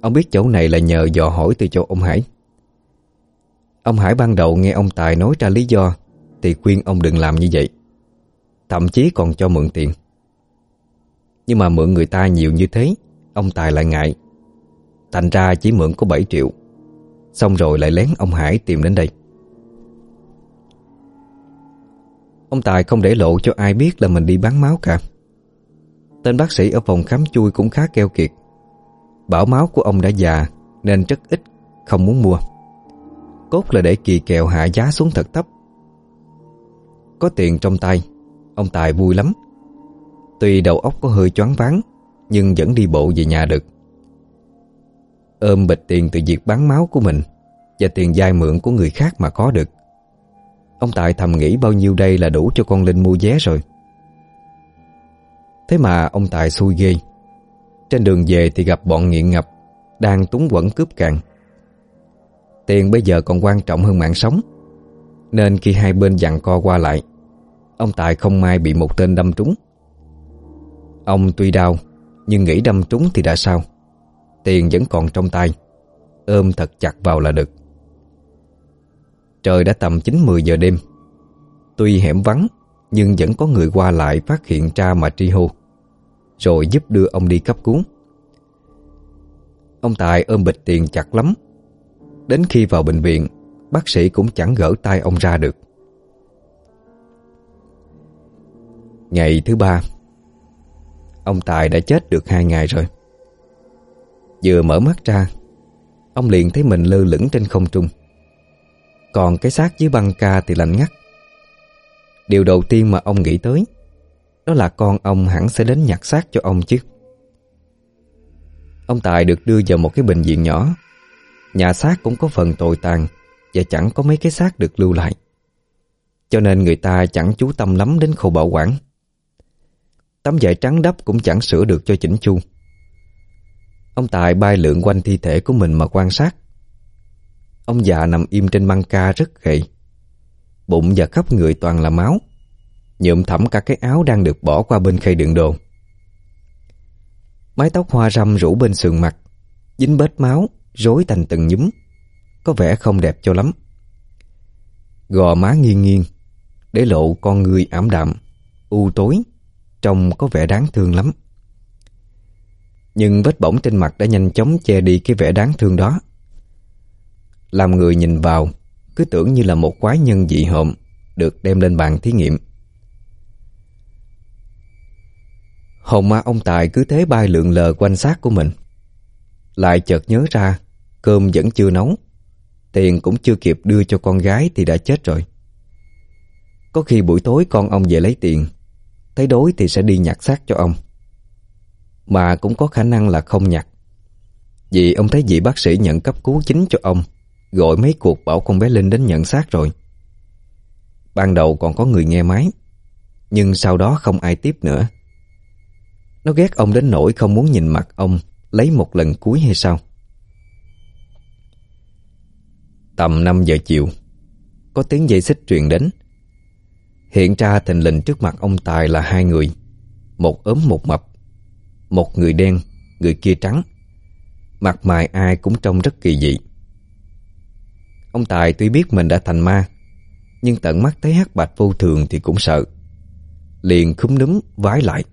Ông biết chỗ này là nhờ dò hỏi từ chỗ ông Hải. Ông Hải ban đầu nghe ông Tài nói ra lý do, Thì khuyên ông đừng làm như vậy. Thậm chí còn cho mượn tiền. Nhưng mà mượn người ta nhiều như thế, Ông Tài lại ngại. Thành ra chỉ mượn có 7 triệu. Xong rồi lại lén ông Hải tìm đến đây. Ông Tài không để lộ cho ai biết là mình đi bán máu cả. Tên bác sĩ ở phòng khám chui cũng khá keo kiệt. Bảo máu của ông đã già, Nên rất ít Không muốn mua. Cốt là để kỳ kèo hạ giá xuống thật thấp. Có tiền trong tay, Ông Tài vui lắm. Tuy đầu óc có hơi choáng váng, Nhưng vẫn đi bộ về nhà được. Ôm bịch tiền từ việc bán máu của mình Và tiền dai mượn của người khác mà có được. Ông Tài thầm nghĩ bao nhiêu đây là đủ cho con Linh mua vé rồi. Thế mà ông Tài xui ghê. Trên đường về thì gặp bọn nghiện ngập, Đang túng quẩn cướp càng. Tiền bây giờ còn quan trọng hơn mạng sống. Nên khi hai bên dặn co qua lại, Ông Tài không may bị một tên đâm trúng. Ông tuy đau, Nhưng nghĩ đâm trúng thì đã sao? Tiền vẫn còn trong tay, Ôm thật chặt vào là được. Trời đã tầm 9-10 giờ đêm. Tuy hẻm vắng, Nhưng vẫn có người qua lại phát hiện ra mà tri hô, Rồi giúp đưa ông đi cấp cứu. Ông Tài ôm bịch tiền chặt lắm Đến khi vào bệnh viện, Bác sĩ cũng chẳng gỡ tay ông ra được. Ngày thứ ba, Ông Tài đã chết được hai ngày rồi. Vừa mở mắt ra, Ông liền thấy mình lơ lửng trên không trung. Còn cái xác dưới băng ca thì lạnh ngắt. Điều đầu tiên mà ông nghĩ tới, Đó là con ông hẳn sẽ đến nhặt xác cho ông chứ. Ông Tài được đưa vào một cái bệnh viện nhỏ Nhà xác cũng có phần tồi tàn Và chẳng có mấy cái xác được lưu lại. Cho nên người ta chẳng chú tâm lắm đến khâu bảo quản. Tấm vải trắng đắp cũng chẳng sửa được cho chỉnh chu. Ông Tài bay lượn quanh thi thể của mình mà quan sát. Ông già nằm im trên băng ca rất gầy. Bụng và khắp người toàn là máu. Nhuộm thẳm cả cái áo đang được bỏ qua bên khay đựng đồ. Mái tóc hoa râm rủ bên sườn mặt, Dính bết máu. Rối thành từng nhúm, Có vẻ không đẹp cho lắm. Gò má nghiêng nghiêng, Để lộ con người ảm đạm, U tối, Trông có vẻ đáng thương lắm. Nhưng vết bỏng trên mặt đã nhanh chóng che đi cái vẻ đáng thương đó. Làm người nhìn vào, Cứ tưởng như là một quái nhân dị hợm, Được đem lên bàn thí nghiệm. Hồn ma ông Tài cứ thế bay lượn lờ quanh xác của mình. Lại chợt nhớ ra Cơm vẫn chưa nấu. Tiền cũng chưa kịp đưa cho con gái Thì đã chết rồi. Có khi buổi tối con ông về lấy tiền, Thấy đối thì sẽ đi nhặt xác cho ông. Mà cũng có khả năng là không nhặt. Vì ông thấy vị bác sĩ nhận cấp cứu chính cho ông, Gọi mấy cuộc bảo con bé Linh đến nhận xác rồi. Ban đầu còn có người nghe máy, Nhưng sau đó không ai tiếp nữa. Nó ghét ông đến nỗi không muốn nhìn mặt ông Lấy một lần cuối hay sao? Tầm 5 giờ chiều. Có tiếng dây xích truyền đến. Hiện ra thình lình trước mặt ông Tài là hai người, Một ốm một mập, Một người đen, Người kia trắng. Mặt mày ai cũng trông rất kỳ dị. Ông Tài tuy biết mình đã thành ma, Nhưng tận mắt thấy hắc bạch vô thường thì cũng sợ. Liền khúm núm vái lại.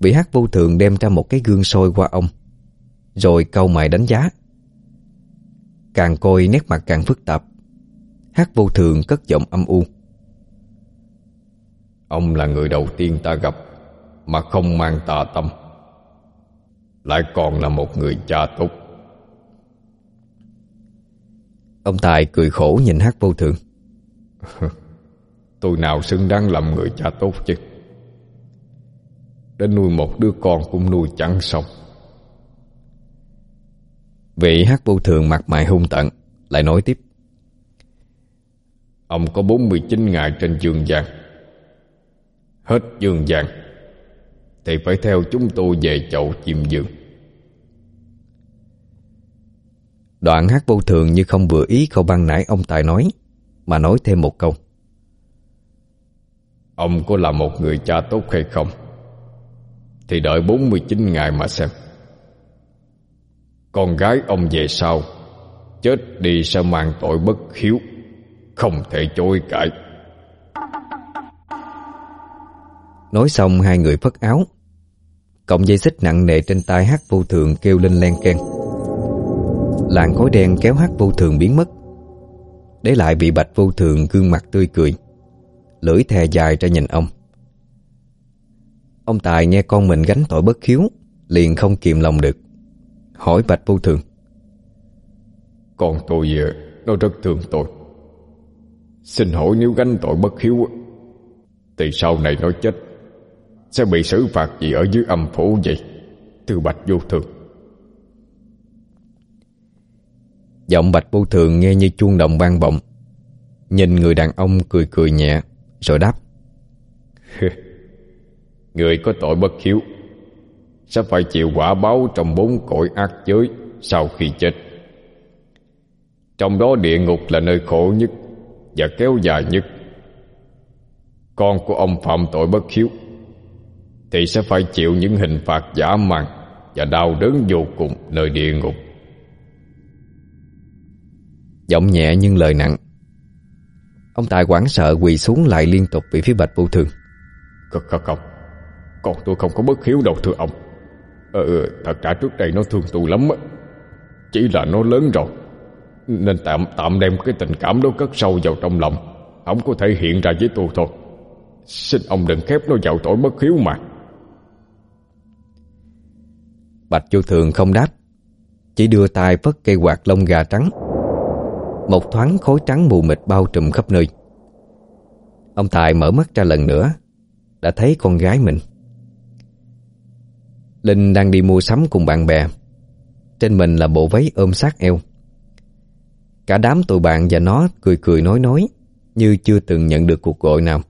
Vị hắc vô thường đem ra một cái gương soi qua ông, Rồi câu mày đánh giá. Càng coi nét mặt càng phức tạp. Hắc vô thường cất giọng âm u. Ông là người đầu tiên ta gặp Mà không mang tà tâm. Lại còn là một người cha tốt. Ông Tài cười khổ nhìn hát vô thường. Tôi nào xứng đáng làm người cha tốt chứ? Đến nuôi một đứa con cũng nuôi chẳng xong Vị hát vô thường mặt mày hung tận, Lại nói tiếp. Ông có 49 ngày trên dương gian Hết dương gian Thì phải theo chúng tôi về chậu chim dương. Đoạn hát vô thường như không vừa ý câu băng nãy ông Tài nói, Mà nói thêm một câu. Ông có là một người cha tốt hay không? Thì đợi 49 ngày mà xem. Con gái ông về sau, Chết đi sẽ mang tội bất hiếu, Không thể chối cãi. Nói xong, hai người phất áo. Cộng dây xích nặng nề trên tay hát vô thường kêu lên len keng. Làn khói đen kéo hát vô thường biến mất. Để lại bị bạch vô thường gương mặt tươi cười, Lưỡi thè dài ra nhìn ông. Ông Tài nghe con mình gánh tội bất hiếu, Liền không kìm lòng được. Hỏi bạch vô thường. Con tôi Nó rất thương tôi. Xin hỏi nếu gánh tội bất hiếu Thì sau này nó chết Sẽ bị xử phạt gì ở dưới âm phủ vậy Thưa bạch vô thường? Giọng bạch vô thường nghe như chuông đồng vang vọng. Nhìn người đàn ông cười cười nhẹ Rồi đáp. Người có tội bất hiếu sẽ phải chịu quả báo trong bốn cõi ác giới Sau khi chết. Trong đó địa ngục là nơi khổ nhất Và kéo dài nhất. Con của ông phạm tội bất hiếu Thì sẽ phải chịu những hình phạt giả man Và đau đớn vô cùng nơi địa ngục. Giọng nhẹ nhưng lời nặng. Ông Tài quảng sợ quỳ xuống lại liên tục bị phía bạch vô thường. Không, không, không. Con tôi không có bất hiếu đâu thưa ông. Ờ, ờ, thật ra trước đây nó thương tôi lắm á. Chỉ là nó lớn rồi. Nên tạm tạm đem cái tình cảm đó cất sâu vào trong lòng. Không có thể hiện ra với tôi thôi. Xin ông đừng khép nó vào tội bất hiếu mà. Bạch vô thường không đáp Chỉ đưa tay vất cây quạt lông gà trắng. Một thoáng khối trắng mù mịt bao trùm khắp nơi. Ông Tài mở mắt ra lần nữa Đã thấy con gái mình. Linh đang đi mua sắm cùng bạn bè. Trên mình là bộ váy ôm sát eo. Cả đám tụi bạn và nó cười cười nói nói Như chưa từng nhận được cuộc gọi nào.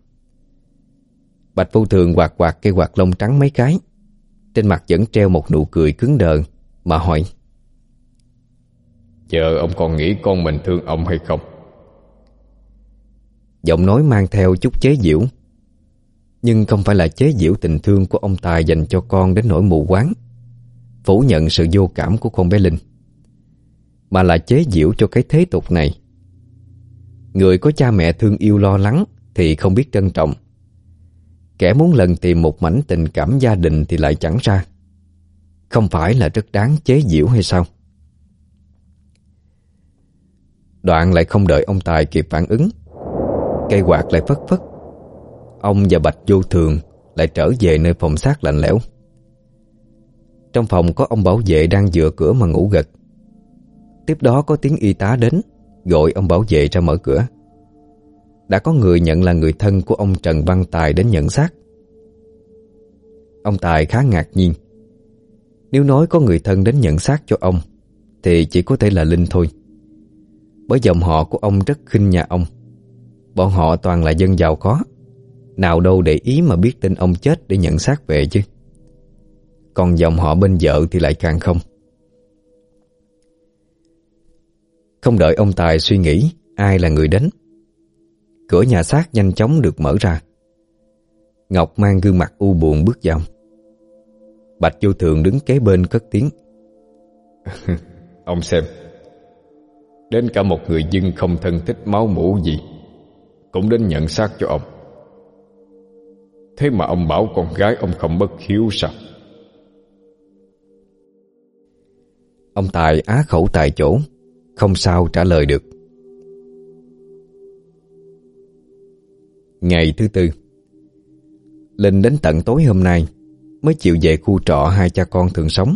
Bạch Vô Thường quạt quạt cây quạt lông trắng mấy cái. Trên mặt vẫn treo một nụ cười cứng đờ Mà hỏi. Giờ ông còn nghĩ con mình thương ông hay không? Giọng nói mang theo chút chế giễu nhưng không phải là chế giễu tình thương của ông Tài dành cho con đến nỗi mù quáng, Phủ nhận sự vô cảm của con bé Linh, Mà là chế giễu cho cái thế tục này. Người có cha mẹ thương yêu lo lắng Thì không biết trân trọng, Kẻ muốn lần tìm một mảnh tình cảm gia đình Thì lại chẳng ra. Không phải là rất đáng chế giễu hay sao? Đoạn lại không đợi ông Tài kịp phản ứng, Cây quạt lại phất phất. Ông và Bạch vô thường Lại trở về nơi phòng xác lạnh lẽo. Trong phòng có ông bảo vệ đang dựa cửa mà ngủ gật. Tiếp đó có tiếng y tá đến, Gọi ông bảo vệ ra mở cửa. Đã có người nhận là người thân của ông Trần Văn Tài đến nhận xác. Ông Tài khá ngạc nhiên. Nếu nói có người thân đến nhận xác cho ông, Thì chỉ có thể là Linh thôi. Bởi dòng họ của ông rất khinh nhà ông. Bọn họ toàn là dân giàu có. Nào đâu để ý mà biết tin ông chết để nhận xác về chứ. Còn dòng họ bên vợ thì lại càng không. Không đợi ông Tài suy nghĩ, ai là người đến? Cửa nhà xác nhanh chóng được mở ra. Ngọc mang gương mặt u buồn bước vào. Bạch vô thường đứng kế bên cất tiếng. Ông xem, Đến cả một người dân không thân thích máu mũ gì, Cũng đến nhận xác cho ông. Thế mà ông bảo con gái ông không bất hiếu sao? Ông Tài á khẩu tại chỗ, Không sao trả lời được. Ngày thứ tư, Linh đến tận tối hôm nay, Mới chịu về khu trọ hai cha con thường sống.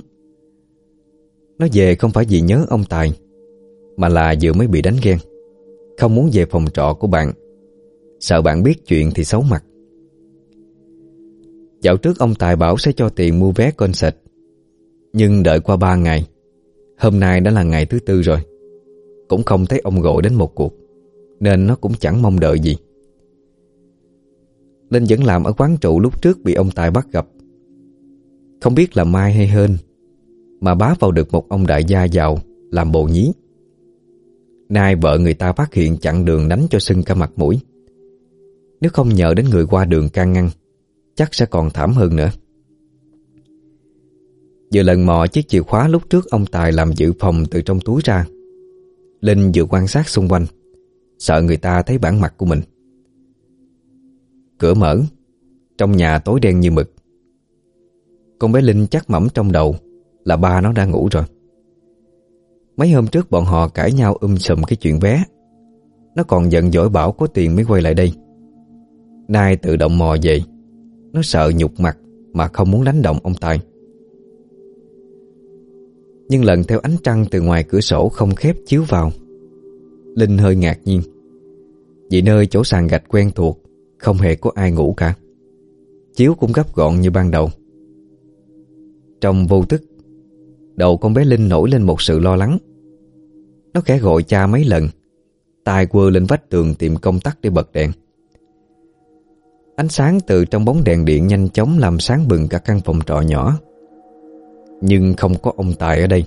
Nó về không phải vì nhớ ông Tài, Mà là vừa mới bị đánh ghen. Không muốn về phòng trọ của bạn. Sợ bạn biết chuyện thì xấu mặt. Dạo trước ông Tài bảo sẽ cho tiền mua vé concert. Nhưng đợi qua ba ngày, Hôm nay đã là ngày thứ tư rồi. Cũng không thấy ông gọi đến một cuộc, Nên nó cũng chẳng mong đợi gì. Linh vẫn làm ở quán trụ lúc trước bị ông Tài bắt gặp. Không biết là mai hay hơn Mà bá vào được một ông đại gia giàu Làm bộ nhí. Nay vợ người ta phát hiện chặn đường đánh cho sưng cả mặt mũi. Nếu không nhờ đến người qua đường can ngăn Chắc sẽ còn thảm hơn nữa. Vừa lần mò chiếc chìa khóa lúc trước ông Tài làm giữ phòng từ trong túi ra, Linh vừa quan sát xung quanh, Sợ người ta thấy bản mặt của mình. Cửa mở, Trong nhà tối đen như mực. Con bé Linh chắc mẩm trong đầu Là ba nó đang ngủ rồi. Mấy hôm trước bọn họ cãi nhau um sùm cái chuyện vé, Nó còn giận dỗi bảo có tiền mới quay lại đây. Nay tự động mò về. Nó sợ nhục mặt Mà không muốn đánh động ông Tài. Nhưng lần theo ánh trăng từ ngoài cửa sổ không khép chiếu vào, Linh hơi ngạc nhiên. Vì nơi chỗ sàn gạch quen thuộc, không hề có ai ngủ cả. Chiếu cũng gấp gọn như ban đầu. Trong vô thức, Đầu con bé Linh nổi lên một sự lo lắng. Nó khẽ gọi cha mấy lần tay quơ lên vách tường tìm công tắc để bật đèn. Ánh sáng từ trong bóng đèn điện nhanh chóng làm sáng bừng cả căn phòng trọ nhỏ. Nhưng không có ông Tài ở đây.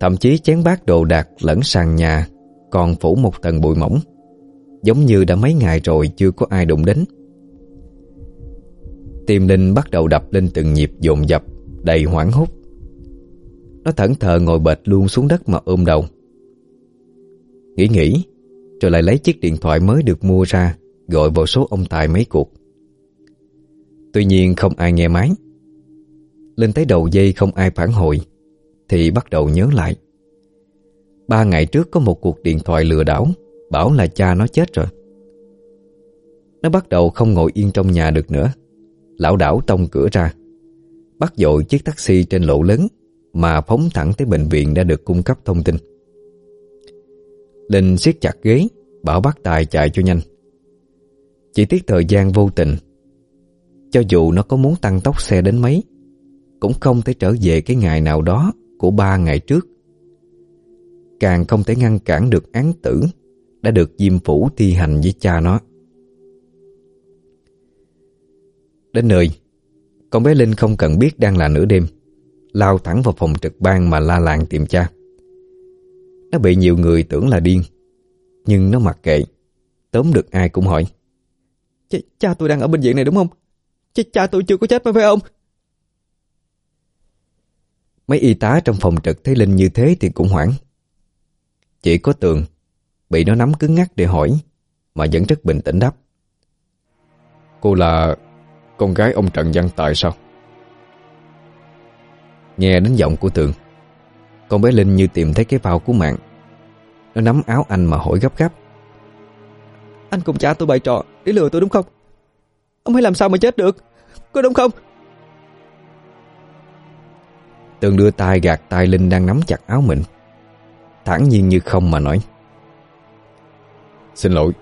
Thậm chí chén bát đồ đạc lẫn sàn nhà Còn phủ một tầng bụi mỏng, Giống như đã mấy ngày rồi chưa có ai đụng đến. Tim Linh bắt đầu đập lên từng nhịp dồn dập, Đầy hoảng hốt. Nó thẫn thờ ngồi bệt luôn xuống đất mà ôm đầu. Nghĩ nghĩ, Rồi lại lấy chiếc điện thoại mới được mua ra. Gọi vào số ông Tài mấy cuộc. Tuy nhiên không ai nghe máy. Lên tới đầu dây không ai phản hồi, Thì bắt đầu nhớ lại. Ba ngày trước có một cuộc điện thoại lừa đảo, Bảo là cha nó chết rồi. Nó bắt đầu không ngồi yên trong nhà được nữa. Lão đảo tông cửa ra, Bắt dội chiếc taxi trên lộ lớn Mà phóng thẳng tới bệnh viện đã được cung cấp thông tin. Linh siết chặt ghế, Bảo bắt tài chạy cho nhanh. Chỉ tiếc thời gian vô tình Cho dù nó có muốn tăng tốc xe đến mấy Cũng không thể trở về cái ngày nào đó Của ba ngày trước Càng không thể ngăn cản được án tử đã được Diêm Phủ thi hành với cha nó. Đến nơi, con bé Linh không cần biết đang là nửa đêm, lao thẳng vào phòng trực ban mà la làng tìm cha. Nó bị nhiều người tưởng là điên, nhưng nó mặc kệ, tóm được ai cũng hỏi. Ch cha tôi đang ở bệnh viện này đúng không? Ch cha tôi chưa có chết phải không? Mấy y tá trong phòng trực thấy Linh như thế thì cũng hoảng. Chỉ có Tường Bị nó nắm cứng ngắc để hỏi Mà vẫn rất bình tĩnh đáp Cô là con gái ông Trần Văn Tài sao? Nghe đến giọng của Tường Con bé Linh như tìm thấy cái phao của mạng Nó nắm áo anh mà hỏi gấp gáp Anh cùng cha tôi bày trò để lừa tôi đúng không? Ông hãy làm sao mà chết được? Có đúng không? Tường đưa tay gạt tay Linh đang nắm chặt áo mình. Thẳng nhiên như không mà nói. Xin lỗi.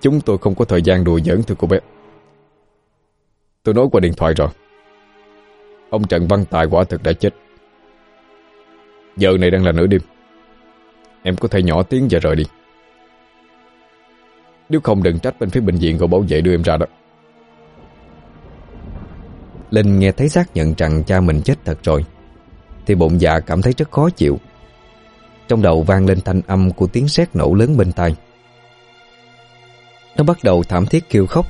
Chúng tôi không có thời gian đùa giỡn, thưa cô bé. Tôi nói qua điện thoại rồi. Ông Trần Văn Tài quả thực đã chết. Giờ này đang là nửa đêm. Em có thể nhỏ tiếng và rời đi. Nếu không đừng trách bên phía bệnh viện Rồi bảo vệ đưa em ra đó. Linh nghe thấy xác nhận rằng cha mình chết thật rồi, Thì bụng dạ cảm thấy rất khó chịu. Trong đầu vang lên thanh âm của tiếng sét nổ lớn bên tai. Nó bắt đầu thảm thiết kêu khóc,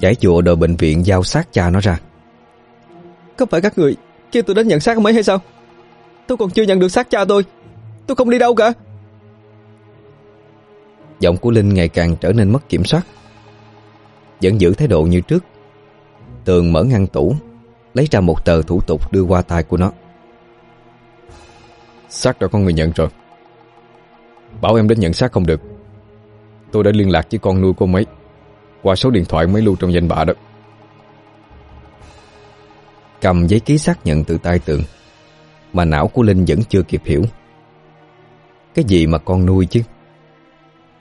Giải dụa đội bệnh viện giao xác cha nó ra. Có phải các người kêu tôi đến nhận xác ông ấy hay sao? Tôi còn chưa nhận được xác cha tôi. Tôi không đi đâu cả. Giọng của Linh ngày càng trở nên mất kiểm soát. Vẫn giữ thái độ như trước. Tường mở ngăn tủ Lấy ra một tờ thủ tục đưa qua tay của nó. Xác đã có người nhận rồi. Bảo em đến nhận xác không được. Tôi đã liên lạc với con nuôi cô mấy Qua số điện thoại mấy lưu trong danh bạ đó. Cầm giấy ký xác nhận từ tay Tường Mà não của Linh vẫn chưa kịp hiểu. Cái gì mà con nuôi chứ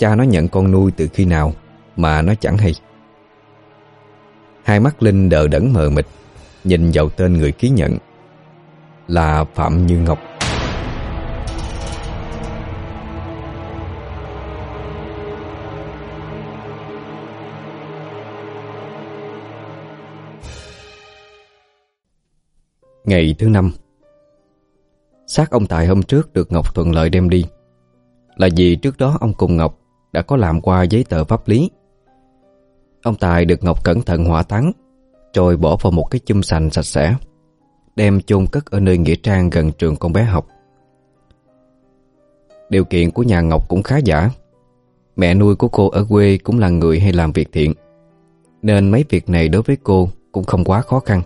Cha nó nhận con nuôi từ khi nào Mà nó chẳng hay. Hai mắt Linh đờ đẫn mờ mịt, Nhìn vào tên người ký nhận, Là Phạm Như Ngọc. Ngày thứ năm, Xác ông Tài hôm trước được Ngọc thuận lợi đem đi. Là vì trước đó ông cùng Ngọc đã có làm qua giấy tờ pháp lý. Ông Tài được Ngọc cẩn thận hỏa táng Rồi bỏ vào một cái chum sành sạch sẽ, Đem chôn cất ở nơi Nghĩa Trang gần trường con bé học. Điều kiện của nhà Ngọc cũng khá giả. Mẹ nuôi của cô ở quê cũng là người hay làm việc thiện, Nên mấy việc này đối với cô cũng không quá khó khăn.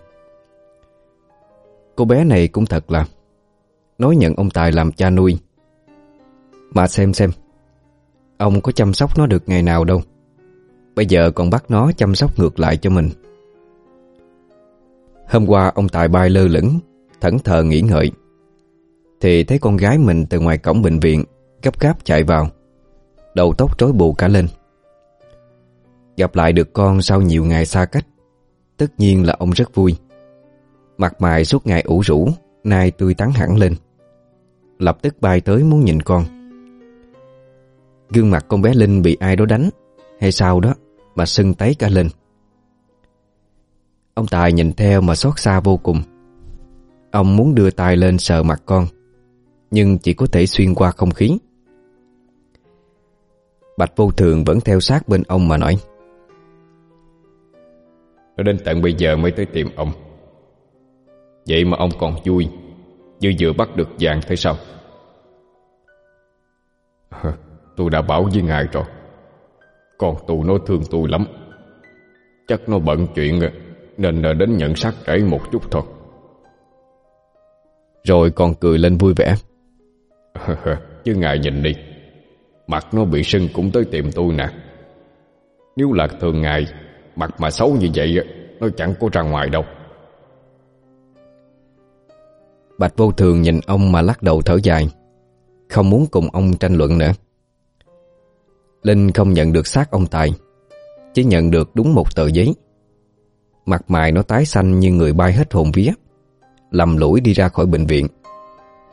Cô bé này cũng thật là, Nói nhận ông Tài làm cha nuôi. Mà xem xem. Ông có chăm sóc nó được ngày nào đâu. Bây giờ còn bắt nó chăm sóc ngược lại cho mình. Hôm qua ông Tài bay lơ lửng, Thẫn thờ nghỉ ngợi. Thì thấy con gái mình từ ngoài cổng bệnh viện, Gấp gáp chạy vào. Đầu tóc rối bù cả lên. Gặp lại được con sau nhiều ngày xa cách, Tất nhiên là ông rất vui. Mặt mày suốt ngày ủ rũ Nay tươi tắn hẳn lên. Lập tức bay tới muốn nhìn con. Gương mặt con bé Linh bị ai đó đánh? Hay sao đó? Mà sưng tấy cả lên. Ông Tài nhìn theo mà xót xa vô cùng. Ông muốn đưa tay lên sờ mặt con Nhưng chỉ có thể xuyên qua không khí. Bạch vô thường vẫn theo sát bên ông mà nói Nó đến tận bây giờ mới tới tìm ông. Vậy mà ông còn vui Như vừa bắt được vàng thế sao Tôi đã bảo với ngài rồi. Con tù nó thương tôi lắm. Chắc nó bận chuyện Nên đến nhận xác trễ một chút thôi. Rồi còn cười lên vui vẻ. Chứ ngài nhìn đi. Mặt nó bị sưng cũng tới tìm tôi nè. Nếu là thường ngày Mặt mà xấu như vậy Nó chẳng có ra ngoài đâu. Bạch vô thường nhìn ông mà lắc đầu thở dài. Không muốn cùng ông tranh luận nữa Linh không nhận được xác ông Tài Chỉ nhận được đúng một tờ giấy. Mặt mày nó tái xanh như người bay hết hồn vía Lầm lũi đi ra khỏi bệnh viện.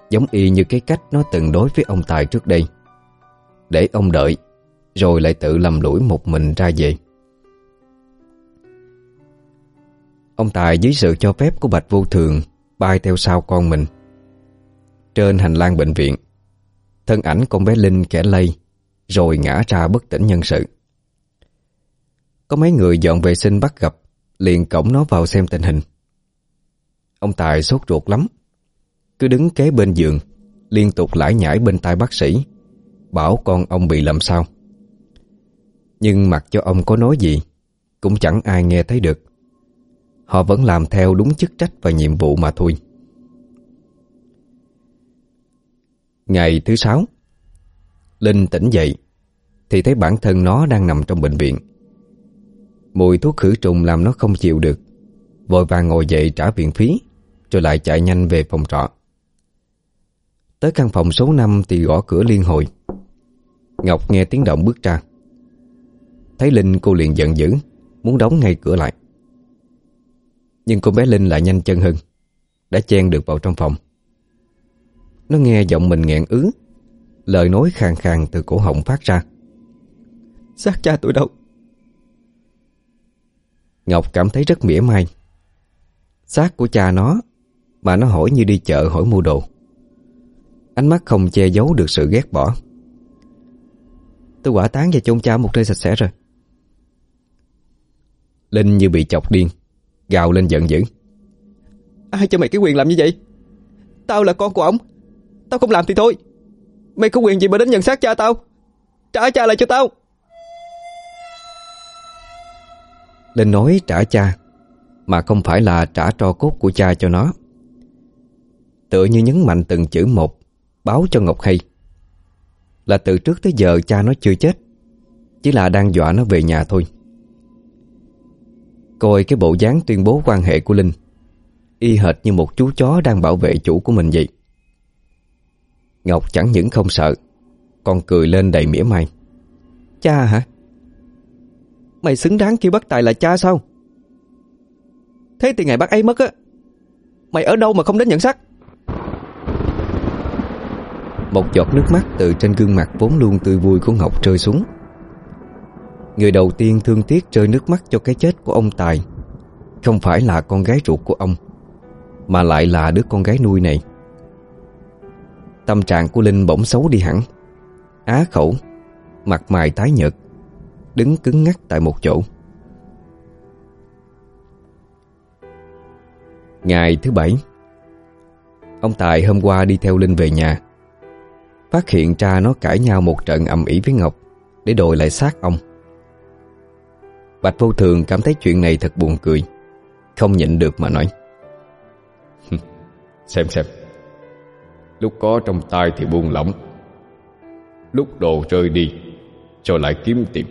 Giống y như cái cách nó từng đối với ông Tài trước đây. Để ông đợi Rồi lại tự lầm lũi một mình ra về. Ông Tài dưới sự cho phép của Bạch Vô Thường bay theo sau con mình. Trên hành lang bệnh viện, thân ảnh con bé Linh kẻ lây, rồi ngã ra bất tỉnh nhân sự. Có mấy người dọn vệ sinh bắt gặp, liền cổng nó vào xem tình hình. Ông Tài sốt ruột lắm, cứ đứng kế bên giường, liên tục lải nhải bên tai bác sĩ, bảo con ông bị làm sao. Nhưng mặc cho ông có nói gì, cũng chẳng ai nghe thấy được. Họ vẫn làm theo đúng chức trách và nhiệm vụ mà thôi Ngày thứ sáu Linh tỉnh dậy, Thì thấy bản thân nó đang nằm trong bệnh viện. Mùi thuốc khử trùng làm nó không chịu được, Vội vàng ngồi dậy trả viện phí, Rồi lại chạy nhanh về phòng trọ. Tới căn phòng số 5 thì gõ cửa liên hồi. Ngọc nghe tiếng động bước ra. Thấy Linh, cô liền giận dữ, Muốn đóng ngay cửa lại. Nhưng cô bé Linh lại nhanh chân hơn, Đã chen được vào trong phòng. Nó nghe giọng mình nghẹn ứ Lời nói khàn khàn từ cổ họng phát ra. Xác cha tôi đâu? Ngọc cảm thấy rất mỉa mai. Xác của cha nó Mà nó hỏi như đi chợ hỏi mua đồ. Ánh mắt không che giấu được sự ghét bỏ. Tôi quả tán và chôn cha một nơi sạch sẽ rồi. Linh như bị chọc điên Gào lên giận dữ. Ai cho mày cái quyền làm như vậy? Tao là con của ông Tao không làm thì thôi Mày có quyền gì mà đến nhận xác cha tao? Trả cha lại cho tao. Linh nói trả cha, Mà không phải là trả tro cốt của cha cho nó. Tựa như nhấn mạnh từng chữ một, Báo cho Ngọc hay. Là từ trước tới giờ cha nó chưa chết, Chỉ là đang dọa nó về nhà thôi. Coi cái bộ dáng tuyên bố quan hệ của Linh, Y hệt như một chú chó đang bảo vệ chủ của mình vậy. Ngọc chẳng những không sợ Còn cười lên đầy mỉa mai Cha hả? Mày xứng đáng kêu bác Tài là cha sao? Thế thì ngày bác ấy mất á Mày ở đâu mà không đến nhận xác Một giọt nước mắt từ trên gương mặt vốn luôn tươi vui của Ngọc rơi xuống Người đầu tiên thương tiếc rơi nước mắt cho cái chết của ông Tài Không phải là con gái ruột của ông Mà lại là đứa con gái nuôi này Tâm trạng của Linh bỗng xấu đi hẳn. Á khẩu, Mặt mày tái nhợt, Đứng cứng ngắc tại một chỗ. Ngày thứ bảy, Ông Tài hôm qua đi theo Linh về nhà. Phát hiện ra nó cãi nhau một trận ầm ĩ với Ngọc Để đòi lại xác ông. Bạch vô thường cảm thấy chuyện này thật buồn cười, Không nhịn được mà nói. Xem xem. Lúc có trong tay thì buông lỏng. Lúc đồ rơi đi, Cho lại kiếm tìm.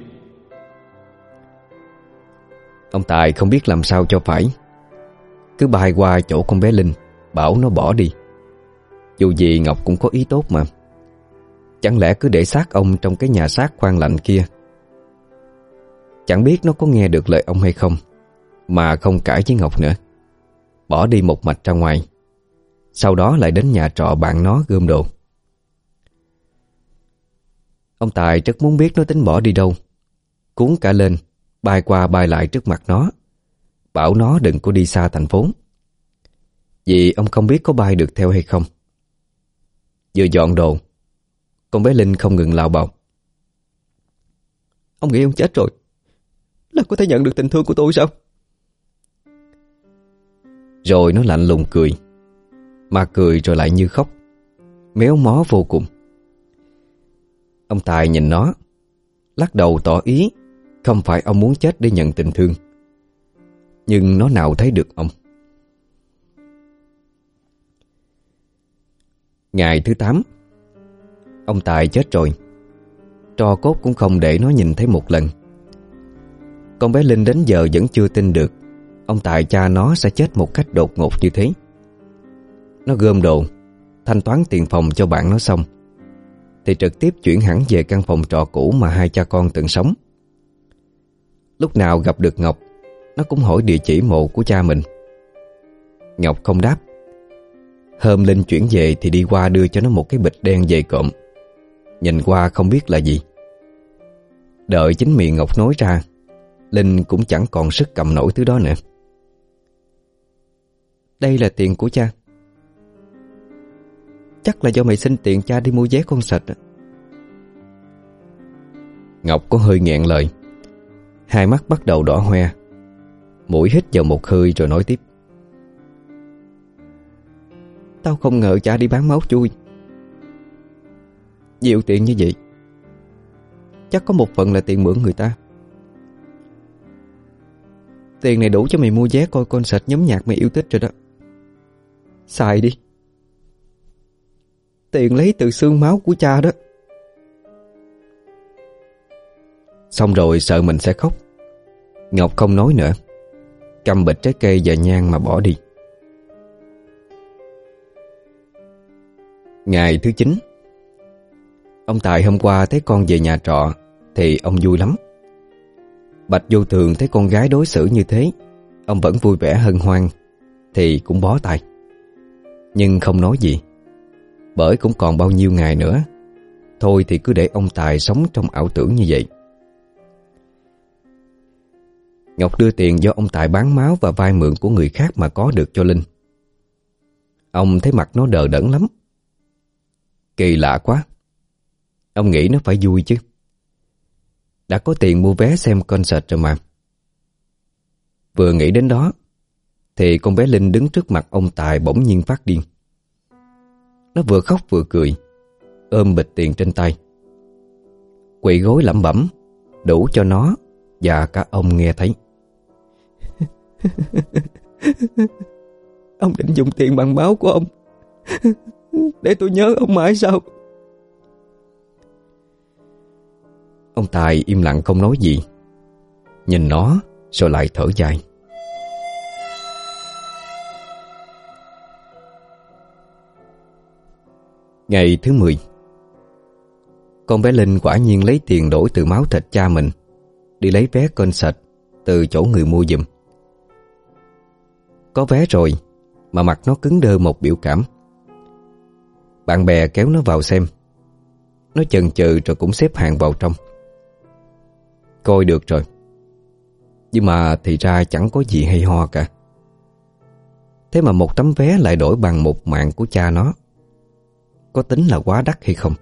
Ông Tài không biết làm sao cho phải. Cứ bay qua chỗ con bé Linh, Bảo nó bỏ đi. Dù gì Ngọc cũng có ý tốt mà. Chẳng lẽ cứ để xác ông Trong cái nhà xác khoan lạnh kia? Chẳng biết nó có nghe được lời ông hay không, Mà không cãi với Ngọc nữa. Bỏ đi một mạch ra ngoài. Sau đó lại đến nhà trọ bạn nó gom đồ. Ông Tài rất muốn biết nó tính bỏ đi đâu. Cuốn cả lên, Bay qua bay lại trước mặt nó. Bảo nó đừng có đi xa thành phố. Vì ông không biết có bay được theo hay không. Vừa dọn đồ, Con bé Linh không ngừng lao bào Ông nghĩ ông chết rồi. Là có thể nhận được tình thương của tôi sao? Rồi nó lạnh lùng cười. Mà cười rồi lại như khóc. Méo mó vô cùng. Ông Tài nhìn nó, Lắc đầu tỏ ý, Không phải ông muốn chết để nhận tình thương. Nhưng nó nào thấy được ông. Ngày thứ 8 Ông Tài chết rồi. Trò cốt cũng không để nó nhìn thấy một lần. Con bé Linh đến giờ vẫn chưa tin được, Ông Tài cha nó sẽ chết một cách đột ngột như thế. Nó gom đồ, Thanh toán tiền phòng cho bạn nó xong. Thì trực tiếp chuyển hẳn về căn phòng trọ cũ Mà hai cha con từng sống. Lúc nào gặp được Ngọc, Nó cũng hỏi địa chỉ mộ của cha mình. Ngọc không đáp. Hôm Linh chuyển về thì đi qua đưa cho nó một cái bịch đen dày cộm. Nhìn qua không biết là gì. Đợi chính miệng Ngọc nói ra, Linh cũng chẳng còn sức cầm nổi thứ đó nữa. Đây là tiền của cha. Chắc là do mày xin tiền cha đi mua vé con sạch Ngọc có hơi nghẹn lời. Hai mắt bắt đầu đỏ hoe. Mũi hít vào một hơi rồi nói tiếp. Tao không ngờ cha đi bán máu chui. Nhiều tiền như vậy. Chắc có một phần là tiền mượn người ta. Tiền này đủ cho mày mua vé coi concert nhóm nhạc mày yêu thích rồi đó. Xài đi. Tiền lấy từ xương máu của cha đó. Xong rồi sợ mình sẽ khóc. Ngọc không nói nữa. Cầm bịch trái cây và nhang mà bỏ đi. Ngày thứ 9 Ông Tài hôm qua thấy con về nhà trọ Thì ông vui lắm. Bạch vô thường thấy con gái đối xử như thế, Ông vẫn vui vẻ hân hoan Thì cũng bó tay. Nhưng không nói gì. Bởi cũng còn bao nhiêu ngày nữa Thôi thì cứ để ông Tài sống trong ảo tưởng như vậy Ngọc đưa tiền do ông Tài bán máu và vay mượn của người khác mà có được cho Linh. Ông thấy mặt nó đờ đẫn lắm. Kỳ lạ quá. Ông nghĩ nó phải vui chứ. Đã có tiền mua vé xem concert rồi mà. Vừa nghĩ đến đó, thì con bé Linh đứng trước mặt ông Tài bỗng nhiên phát điên. Nó vừa khóc vừa cười, ôm bịch tiền trên tay. Quỳ gối lẩm bẩm, đủ cho nó và cả ông nghe thấy. ông định dùng tiền bằng máu của ông để tôi nhớ ông mãi sao? Ông Tài im lặng không nói gì Nhìn nó rồi lại thở dài Ngày thứ 10 Con bé Linh quả nhiên lấy tiền đổi từ máu thịt cha mình, Đi lấy vé concert Từ chỗ người mua giùm. Có vé rồi, Mà mặt nó cứng đơ một biểu cảm. Bạn bè kéo nó vào xem. Nó chần chừ rồi cũng xếp hàng vào trong. Coi được rồi. Nhưng mà thì ra chẳng có gì hay ho cả. Thế mà một tấm vé lại đổi bằng một mạng của cha nó. Có tính là quá đắt hay không?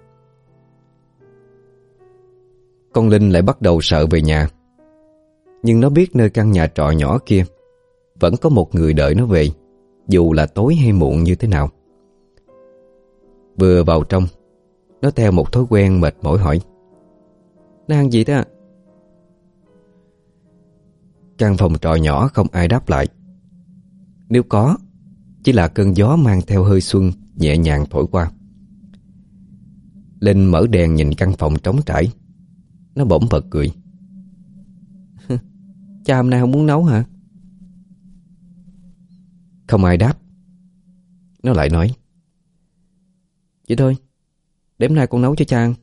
Con Linh lại bắt đầu sợ về nhà. Nhưng nó biết nơi căn nhà trọ nhỏ kia, Vẫn có một người đợi nó về, Dù là tối hay muộn như thế nào. Vừa vào trong, Nó theo một thói quen mệt mỏi hỏi, Nó ăn gì thế Căn phòng trọ nhỏ không ai đáp lại. Nếu có, Chỉ là cơn gió mang theo hơi xuân Nhẹ nhàng thổi qua. Linh mở đèn nhìn căn phòng trống trải. Nó bỗng bật cười. cười Cha hôm nay không muốn nấu hả? Không ai đáp. Nó lại nói. Vậy thôi Đêm nay con nấu cho cha ăn.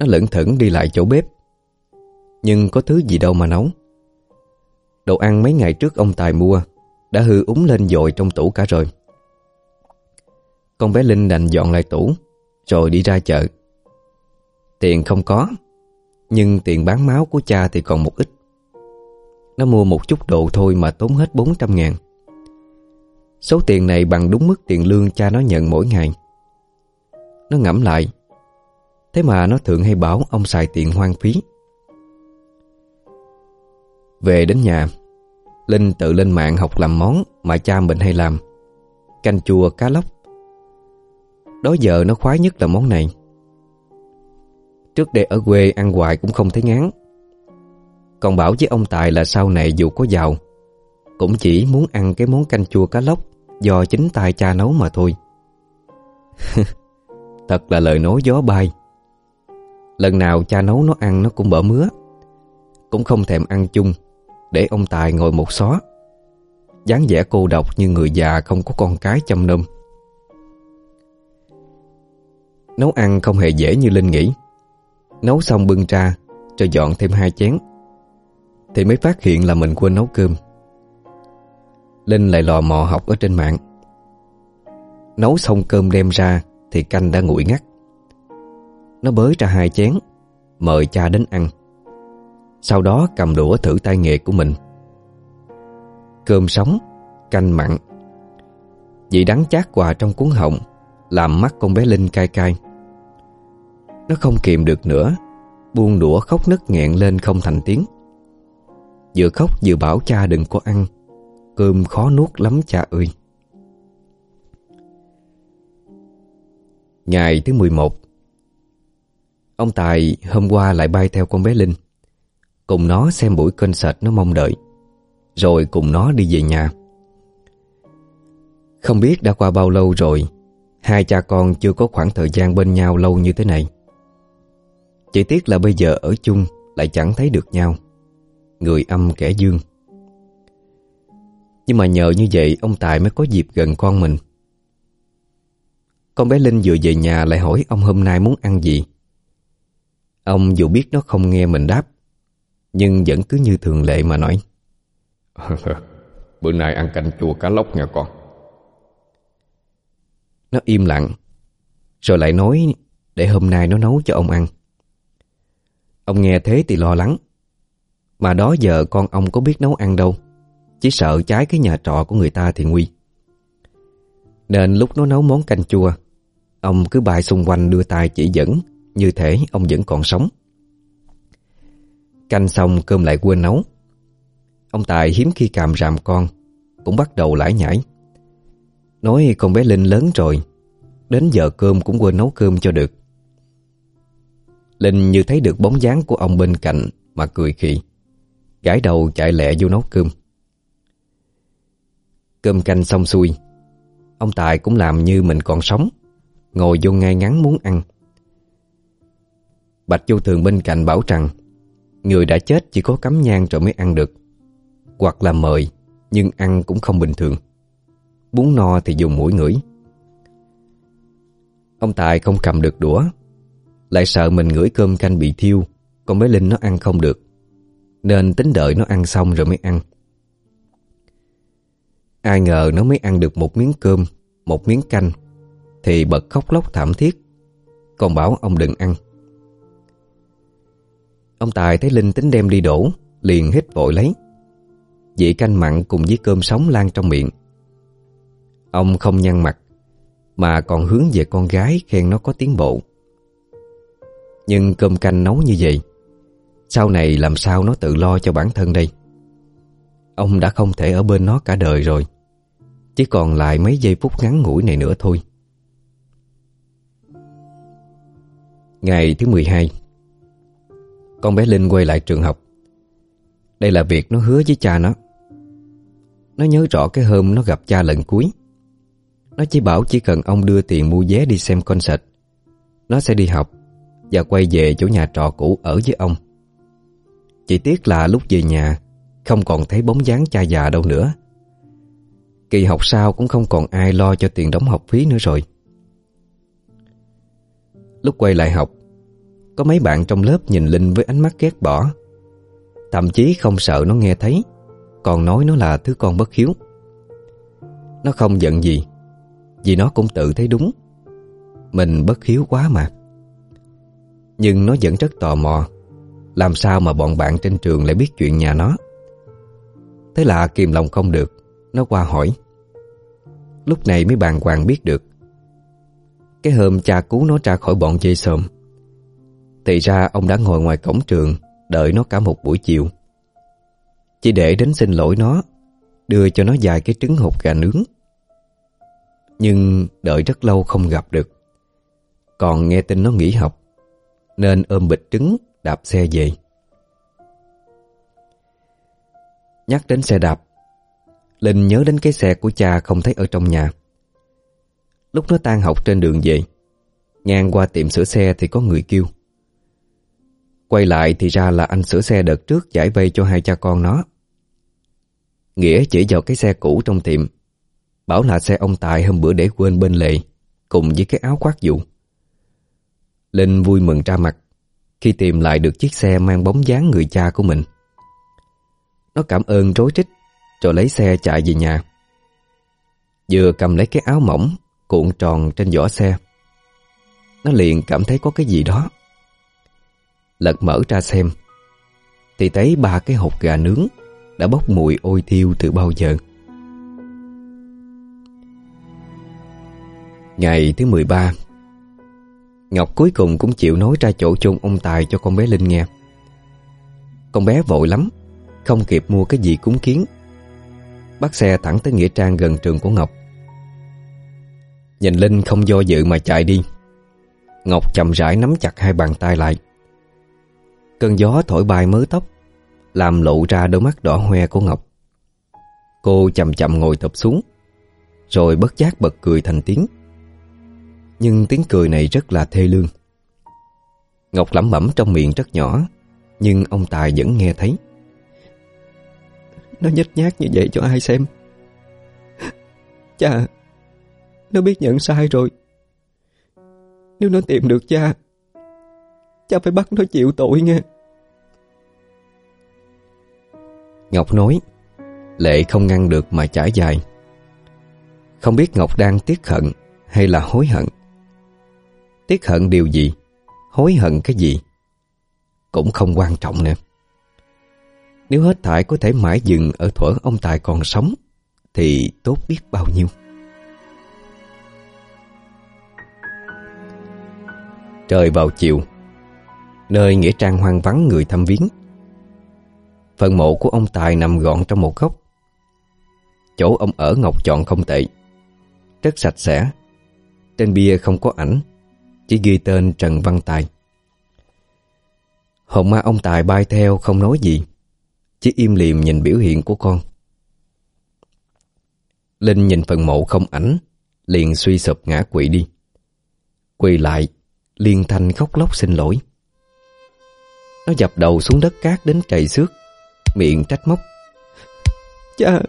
Nó lững thững đi lại chỗ bếp. Nhưng có thứ gì đâu mà nấu. Đồ ăn mấy ngày trước ông Tài mua Đã hư úng lên dội trong tủ cả rồi con bé Linh đành dọn lại tủ, Rồi đi ra chợ. Tiền không có, Nhưng tiền bán máu của cha thì còn một ít. Nó mua một chút đồ thôi mà tốn hết 400 ngàn. Số tiền này bằng đúng mức tiền lương cha nó nhận mỗi ngày. Nó ngẫm lại, Thế mà nó thường hay bảo ông xài tiền hoang phí. Về đến nhà, Linh tự lên mạng học làm món Mà cha mình hay làm, Canh chua, cá lóc. Đó giờ nó khoái nhất là món này. Trước đây ở quê, ăn hoài cũng không thấy ngán. Còn bảo với ông Tài là sau này dù có giàu, Cũng chỉ muốn ăn cái món canh chua cá lóc Do chính tay cha nấu mà thôi. Thật là lời nói gió bay. Lần nào cha nấu nó ăn nó cũng bở mứa. Cũng không thèm ăn chung, để ông Tài ngồi một xó. Dáng vẻ cô độc như người già không có con cái chăm nom. Nấu ăn không hề dễ như Linh nghĩ. Nấu xong bưng ra Rồi dọn thêm hai chén. Thì mới phát hiện là mình quên nấu cơm. Linh lại lò mò học ở trên mạng. Nấu xong cơm đem ra Thì canh đã nguội ngắt. Nó bới ra hai chén, Mời cha đến ăn. Sau đó cầm đũa thử tay nghề của mình. Cơm sống, Canh mặn. Vị đắng chát quà trong cuốn họng làm mắt con bé Linh cay cay. Nó không kìm được nữa, Buông đũa khóc nức nghẹn lên không thành tiếng. Vừa khóc vừa bảo cha đừng có ăn, Cơm khó nuốt lắm cha ơi. Ngày thứ 11 Ông Tài hôm qua lại bay theo con bé Linh, Cùng nó xem buổi concert nó mong đợi, Rồi cùng nó đi về nhà. Không biết đã qua bao lâu rồi Hai cha con chưa có khoảng thời gian bên nhau lâu như thế này. Chỉ tiếc là bây giờ ở chung Lại chẳng thấy được nhau. Người âm kẻ dương. Nhưng mà nhờ như vậy, Ông Tài mới có dịp gần con mình. Con bé Linh vừa về nhà lại hỏi ông hôm nay muốn ăn gì. Ông dù biết nó không nghe mình đáp, nhưng vẫn cứ như thường lệ mà nói. Bữa nay ăn canh chua cá lóc nha con. Nó im lặng, Rồi lại nói Để hôm nay nó nấu cho ông ăn. Ông nghe thế thì lo lắng. Mà đó giờ con ông có biết nấu ăn đâu, Chỉ sợ trái cái nhà trọ của người ta thì nguy. Nên lúc nó nấu món canh chua, Ông cứ bài xung quanh đưa tay chỉ dẫn, Như thể ông vẫn còn sống. Canh xong cơm lại quên nấu. Ông Tài hiếm khi càm ràm con, Cũng bắt đầu lải nhải. Nói con bé Linh lớn rồi, Đến giờ cơm cũng quên nấu cơm cho được. Linh như thấy được bóng dáng của ông bên cạnh Mà cười khì, Gãi đầu chạy lẹ vô nấu cơm. Cơm canh xong xuôi, Ông Tài cũng làm như mình còn sống, Ngồi vô ngay ngắn muốn ăn. Bạch vô thường bên cạnh bảo rằng, Người đã chết chỉ có cắm nhang rồi mới ăn được, Hoặc là mời, Nhưng ăn cũng không bình thường. Bún no thì dùng mũi ngửi. Ông Tài không cầm được đũa, Lại sợ mình ngửi cơm canh bị thiêu Con bé Linh nó ăn không được. Nên tính đợi nó ăn xong rồi mới ăn. Ai ngờ nó mới ăn được một miếng cơm, Một miếng canh, Thì bật khóc lóc thảm thiết. Còn bảo ông đừng ăn. Ông Tài thấy Linh tính đem đi đổ, Liền hít vội lấy. Vị canh mặn cùng với cơm sống lan trong miệng. Ông không nhăn mặt, Mà còn hướng về con gái khen nó có tiến bộ. Nhưng cơm canh nấu như vậy, Sau này làm sao nó tự lo cho bản thân đây? Ông đã không thể ở bên nó cả đời rồi, Chỉ còn lại mấy giây phút ngắn ngủi này nữa thôi. Ngày thứ 12 Con bé Linh quay lại trường học. Đây là việc nó hứa với cha nó. Nó nhớ rõ cái hôm nó gặp cha lần cuối. Nó chỉ bảo chỉ cần ông đưa tiền mua vé đi xem concert. Nó sẽ đi học Và quay về chỗ nhà trọ cũ ở với ông. Chỉ tiếc là lúc về nhà, Không còn thấy bóng dáng cha già đâu nữa. Kỳ học sau cũng không còn ai lo cho tiền đóng học phí nữa rồi. Lúc quay lại học, Có mấy bạn trong lớp nhìn Linh với ánh mắt ghét bỏ. Thậm chí không sợ nó nghe thấy, Còn nói nó là thứ con bất hiếu. Nó không giận gì vì nó cũng tự thấy đúng. Mình bất hiếu quá mà. Nhưng nó vẫn rất tò mò, Làm sao mà bọn bạn trên trường lại biết chuyện nhà nó? Thế là kìm lòng không được, Nó qua hỏi. Lúc này mới bàn hoàng biết được. Cái hôm cha cứu nó ra khỏi bọn dây sồm Thì ra ông đã ngồi ngoài cổng trường, Đợi nó cả một buổi chiều. Chỉ để đến xin lỗi nó, Đưa cho nó vài cái trứng hột gà nướng. Nhưng đợi rất lâu không gặp được. Còn nghe tin nó nghỉ học, Nên ôm bịch trứng đạp xe về. Nhắc đến xe đạp, Linh nhớ đến cái xe của cha không thấy ở trong nhà. Lúc nó tan học trên đường về, Ngang qua tiệm sửa xe thì có người kêu. Quay lại thì ra là anh sửa xe đợt trước giải vây cho hai cha con nó. Nghĩa chỉ vào cái xe cũ trong tiệm Bảo là xe ông Tài hôm bữa để quên bên lề, Cùng với cái áo khoác dù. Linh vui mừng ra mặt, Khi tìm lại được chiếc xe mang bóng dáng người cha của mình. Nó cảm ơn rối trích Rồi lấy xe chạy về nhà. Vừa cầm lấy cái áo mỏng, Cuộn tròn trên vỏ xe. Nó liền cảm thấy có cái gì đó. Lật mở ra xem, Thì thấy ba cái hộp gà nướng Đã bốc mùi ôi thiêu từ bao giờ. Ngày thứ 13 Ngọc cuối cùng cũng chịu nói ra chỗ chôn ông Tài cho con bé Linh nghe. Con bé vội lắm, Không kịp mua cái gì cúng kiến. Bắt xe thẳng tới Nghĩa Trang gần trường của Ngọc. Nhìn Linh không do dự mà chạy đi. Ngọc chậm rãi nắm chặt hai bàn tay lại. Cơn gió thổi bay mớ tóc, Làm lộ ra đôi mắt đỏ hoe của Ngọc. Cô chậm chậm ngồi tập xuống, Rồi bất giác bật cười thành tiếng. Nhưng tiếng cười này rất là thê lương. Ngọc lẩm bẩm trong miệng rất nhỏ, Nhưng ông Tài vẫn nghe thấy. Nó nhếch nhác như vậy cho ai xem? Cha, Nó biết nhận sai rồi. Nếu nó tìm được cha Cha phải bắt nó chịu tội nghe Ngọc nói, Lệ không ngăn được mà chảy dài. Không biết Ngọc đang tiếc hận Hay là hối hận. Tiếc hận điều gì? Hối hận cái gì? Cũng không quan trọng nữa. Nếu hết thải có thể mãi dừng ở thuở ông Tài còn sống, Thì tốt biết bao nhiêu. Trời vào chiều, Nơi nghĩa trang hoang vắng người thăm viếng. Phần mộ của ông Tài nằm gọn trong một góc. Chỗ ông ở ngọc chọn không tệ, Rất sạch sẽ, Trên bia không có ảnh. Chỉ ghi tên Trần Văn Tài. Hồn ma ông Tài bay theo không nói gì, Chỉ im liềm nhìn biểu hiện của con. Linh nhìn phần mộ không ảnh, Liền suy sụp ngã quỵ đi. Quỳ lại Liên thanh khóc lóc xin lỗi. Nó dập đầu xuống đất cát đến chảy xước, Miệng trách móc. Cha,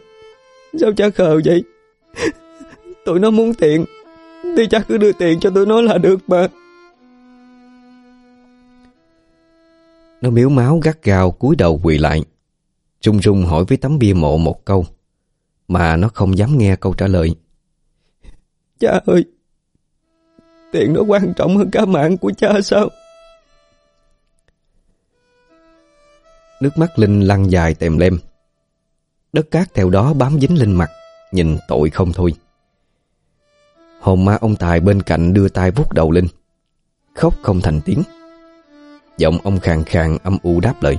Sao cha khờ vậy? Tụi nó muốn tiền. Thì cha cứ đưa tiền cho tụi nó là được mà. Nó miếu máu gắt gao cúi đầu quỳ lại. Trung rung hỏi với tấm bia mộ một câu Mà nó không dám nghe câu trả lời. Cha ơi Tiền nó quan trọng hơn cả mạng của cha sao? Nước mắt Linh lăn dài tèm lem. Đất cát theo đó bám dính lên mặt Nhìn tội không thôi Hồn ma ông Tài bên cạnh đưa tay vuốt đầu Linh Khóc không thành tiếng. Giọng ông khàn khàn âm u đáp lời.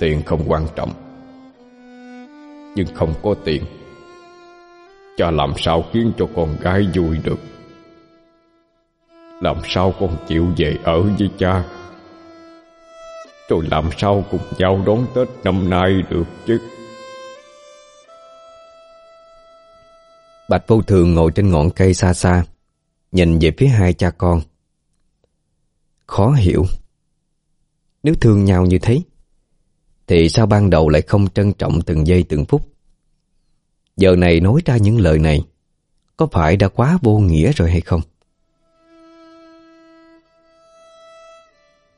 Tiền không quan trọng, Nhưng không có tiền. Cha làm sao khiến cho con gái vui được? Làm sao con chịu về ở với cha? Rồi làm sao cùng nhau đón Tết năm nay được chứ? Bạch vô thường ngồi trên ngọn cây xa xa Nhìn về phía hai cha con. Khó hiểu. Nếu thương nhau như thế Thì sao ban đầu lại không trân trọng từng giây từng phút? Giờ này nói ra những lời này Có phải đã quá vô nghĩa rồi hay không?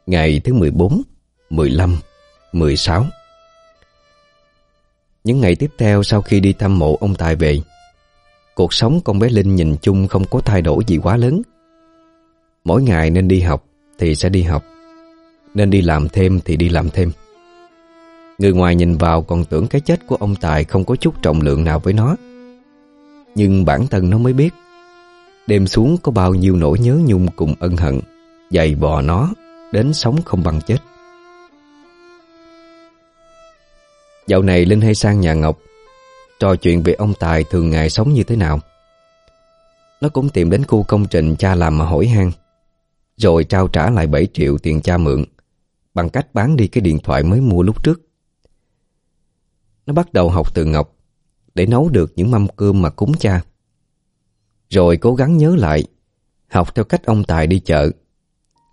Ngày thứ 14, 15, 16 Những ngày tiếp theo sau khi đi thăm mộ ông Tài về Cuộc sống con bé Linh nhìn chung không có thay đổi gì quá lớn. Mỗi ngày nên đi học thì sẽ đi học, Nên đi làm thêm thì đi làm thêm. Người ngoài nhìn vào còn tưởng cái chết của ông Tài không có chút trọng lượng nào với nó. Nhưng bản thân nó mới biết, Đêm xuống có bao nhiêu nỗi nhớ nhung cùng ân hận, Dày bò nó đến sống không bằng chết. Dạo này Linh hay sang nhà Ngọc Trò chuyện về ông Tài thường ngày sống như thế nào. Nó cũng tìm đến khu công trình cha làm mà hỏi han. Rồi trao trả lại 7 triệu tiền cha mượn, Bằng cách bán đi cái điện thoại mới mua lúc trước. Nó bắt đầu học từ Ngọc, Để nấu được những mâm cơm mà cúng cha. Rồi cố gắng nhớ lại, Học theo cách ông Tài đi chợ,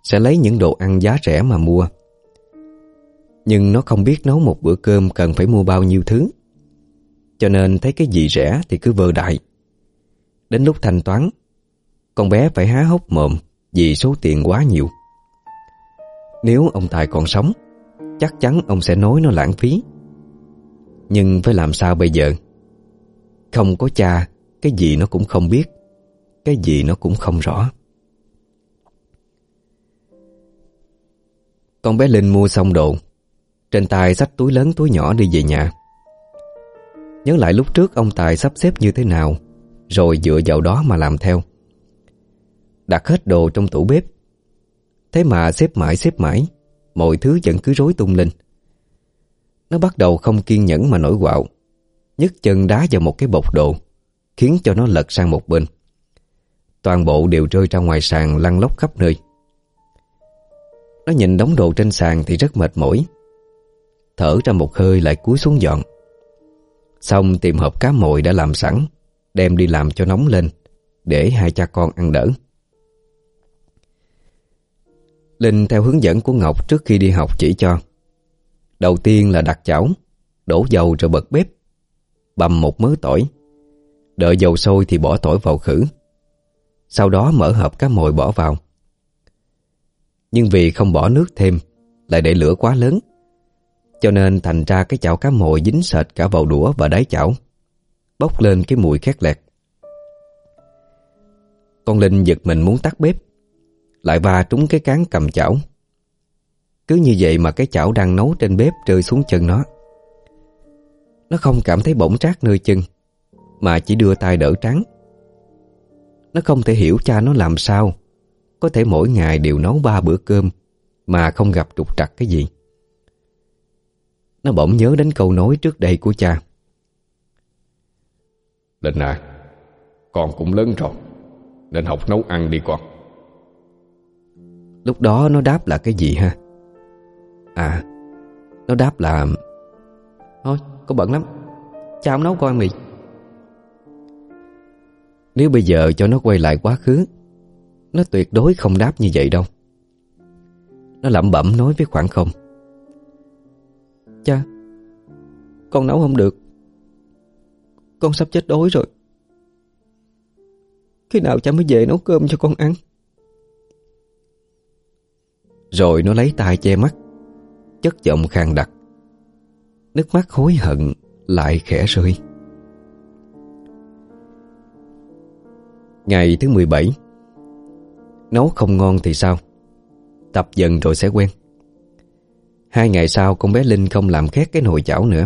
Sẽ lấy những đồ ăn giá rẻ mà mua. Nhưng nó không biết nấu một bữa cơm cần phải mua bao nhiêu thứ cho nên thấy cái gì rẻ thì cứ vơ đại. Đến lúc thanh toán, Con bé phải há hốc mồm Vì số tiền quá nhiều. Nếu ông Tài còn sống, Chắc chắn ông sẽ nói nó lãng phí. Nhưng phải làm sao bây giờ? Không có cha, Cái gì nó cũng không biết, Cái gì nó cũng không rõ. Con bé Linh mua xong đồ, Trên tay xách túi lớn túi nhỏ đi về nhà. Nhớ lại lúc trước ông Tài sắp xếp như thế nào, Rồi dựa vào đó mà làm theo. Đặt hết đồ trong tủ bếp. Thế mà xếp mãi xếp mãi, Mọi thứ vẫn cứ rối tung lên. Nó bắt đầu không kiên nhẫn mà nổi quạo, nhấc chân đá vào một cái bọc đồ, Khiến cho nó lật sang một bên. Toàn bộ đều rơi ra ngoài sàn lăn lóc khắp nơi. Nó nhìn đống đồ trên sàn thì rất mệt mỏi. Thở ra một hơi lại cúi xuống dọn. Xong tìm hộp cá mồi đã làm sẵn, Đem đi làm cho nóng lên, Để hai cha con ăn đỡ. Linh theo hướng dẫn của Ngọc trước khi đi học chỉ cho. Đầu tiên là đặt chảo, Đổ dầu rồi bật bếp Bầm một mớ tỏi. Đợi dầu sôi thì bỏ tỏi vào khử. Sau đó mở hộp cá mồi bỏ vào. Nhưng vì không bỏ nước thêm, Lại để lửa quá lớn cho nên thành ra cái chảo cá mồi dính sệt cả vào đũa và đáy chảo. Bốc lên cái mùi khét lẹt. Con Linh giật mình muốn tắt bếp. Lại va trúng cái cán cầm chảo. Cứ như vậy mà cái chảo đang nấu trên bếp rơi xuống chân nó. Nó không cảm thấy bỗng trát nơi chân, Mà chỉ đưa tay đỡ trắng Nó không thể hiểu cha nó làm sao. Có thể mỗi ngày đều nấu ba bữa cơm, Mà không gặp trục trặc cái gì. Nó bỗng nhớ đến câu nói trước đây của cha. Linh à Con cũng lớn rồi Nên học nấu ăn đi con. Lúc đó nó đáp là cái gì ha? À Nó đáp là Thôi có bận lắm. Cha không nấu con ăn mì. Nếu bây giờ cho nó quay lại quá khứ Nó tuyệt đối không đáp như vậy đâu. Nó lẩm bẩm nói với khoảng không Cha, Con nấu không được. Con sắp chết đói rồi. Khi nào cha mới về nấu cơm cho con ăn? Rồi nó lấy tay che mắt, Chất giọng khàn đặc. Nước mắt hối hận Lại khẽ rơi. Ngày thứ 17 Nấu không ngon thì sao? Tập dần rồi sẽ quen. Hai ngày sau, con bé Linh không làm khét cái nồi chảo nữa.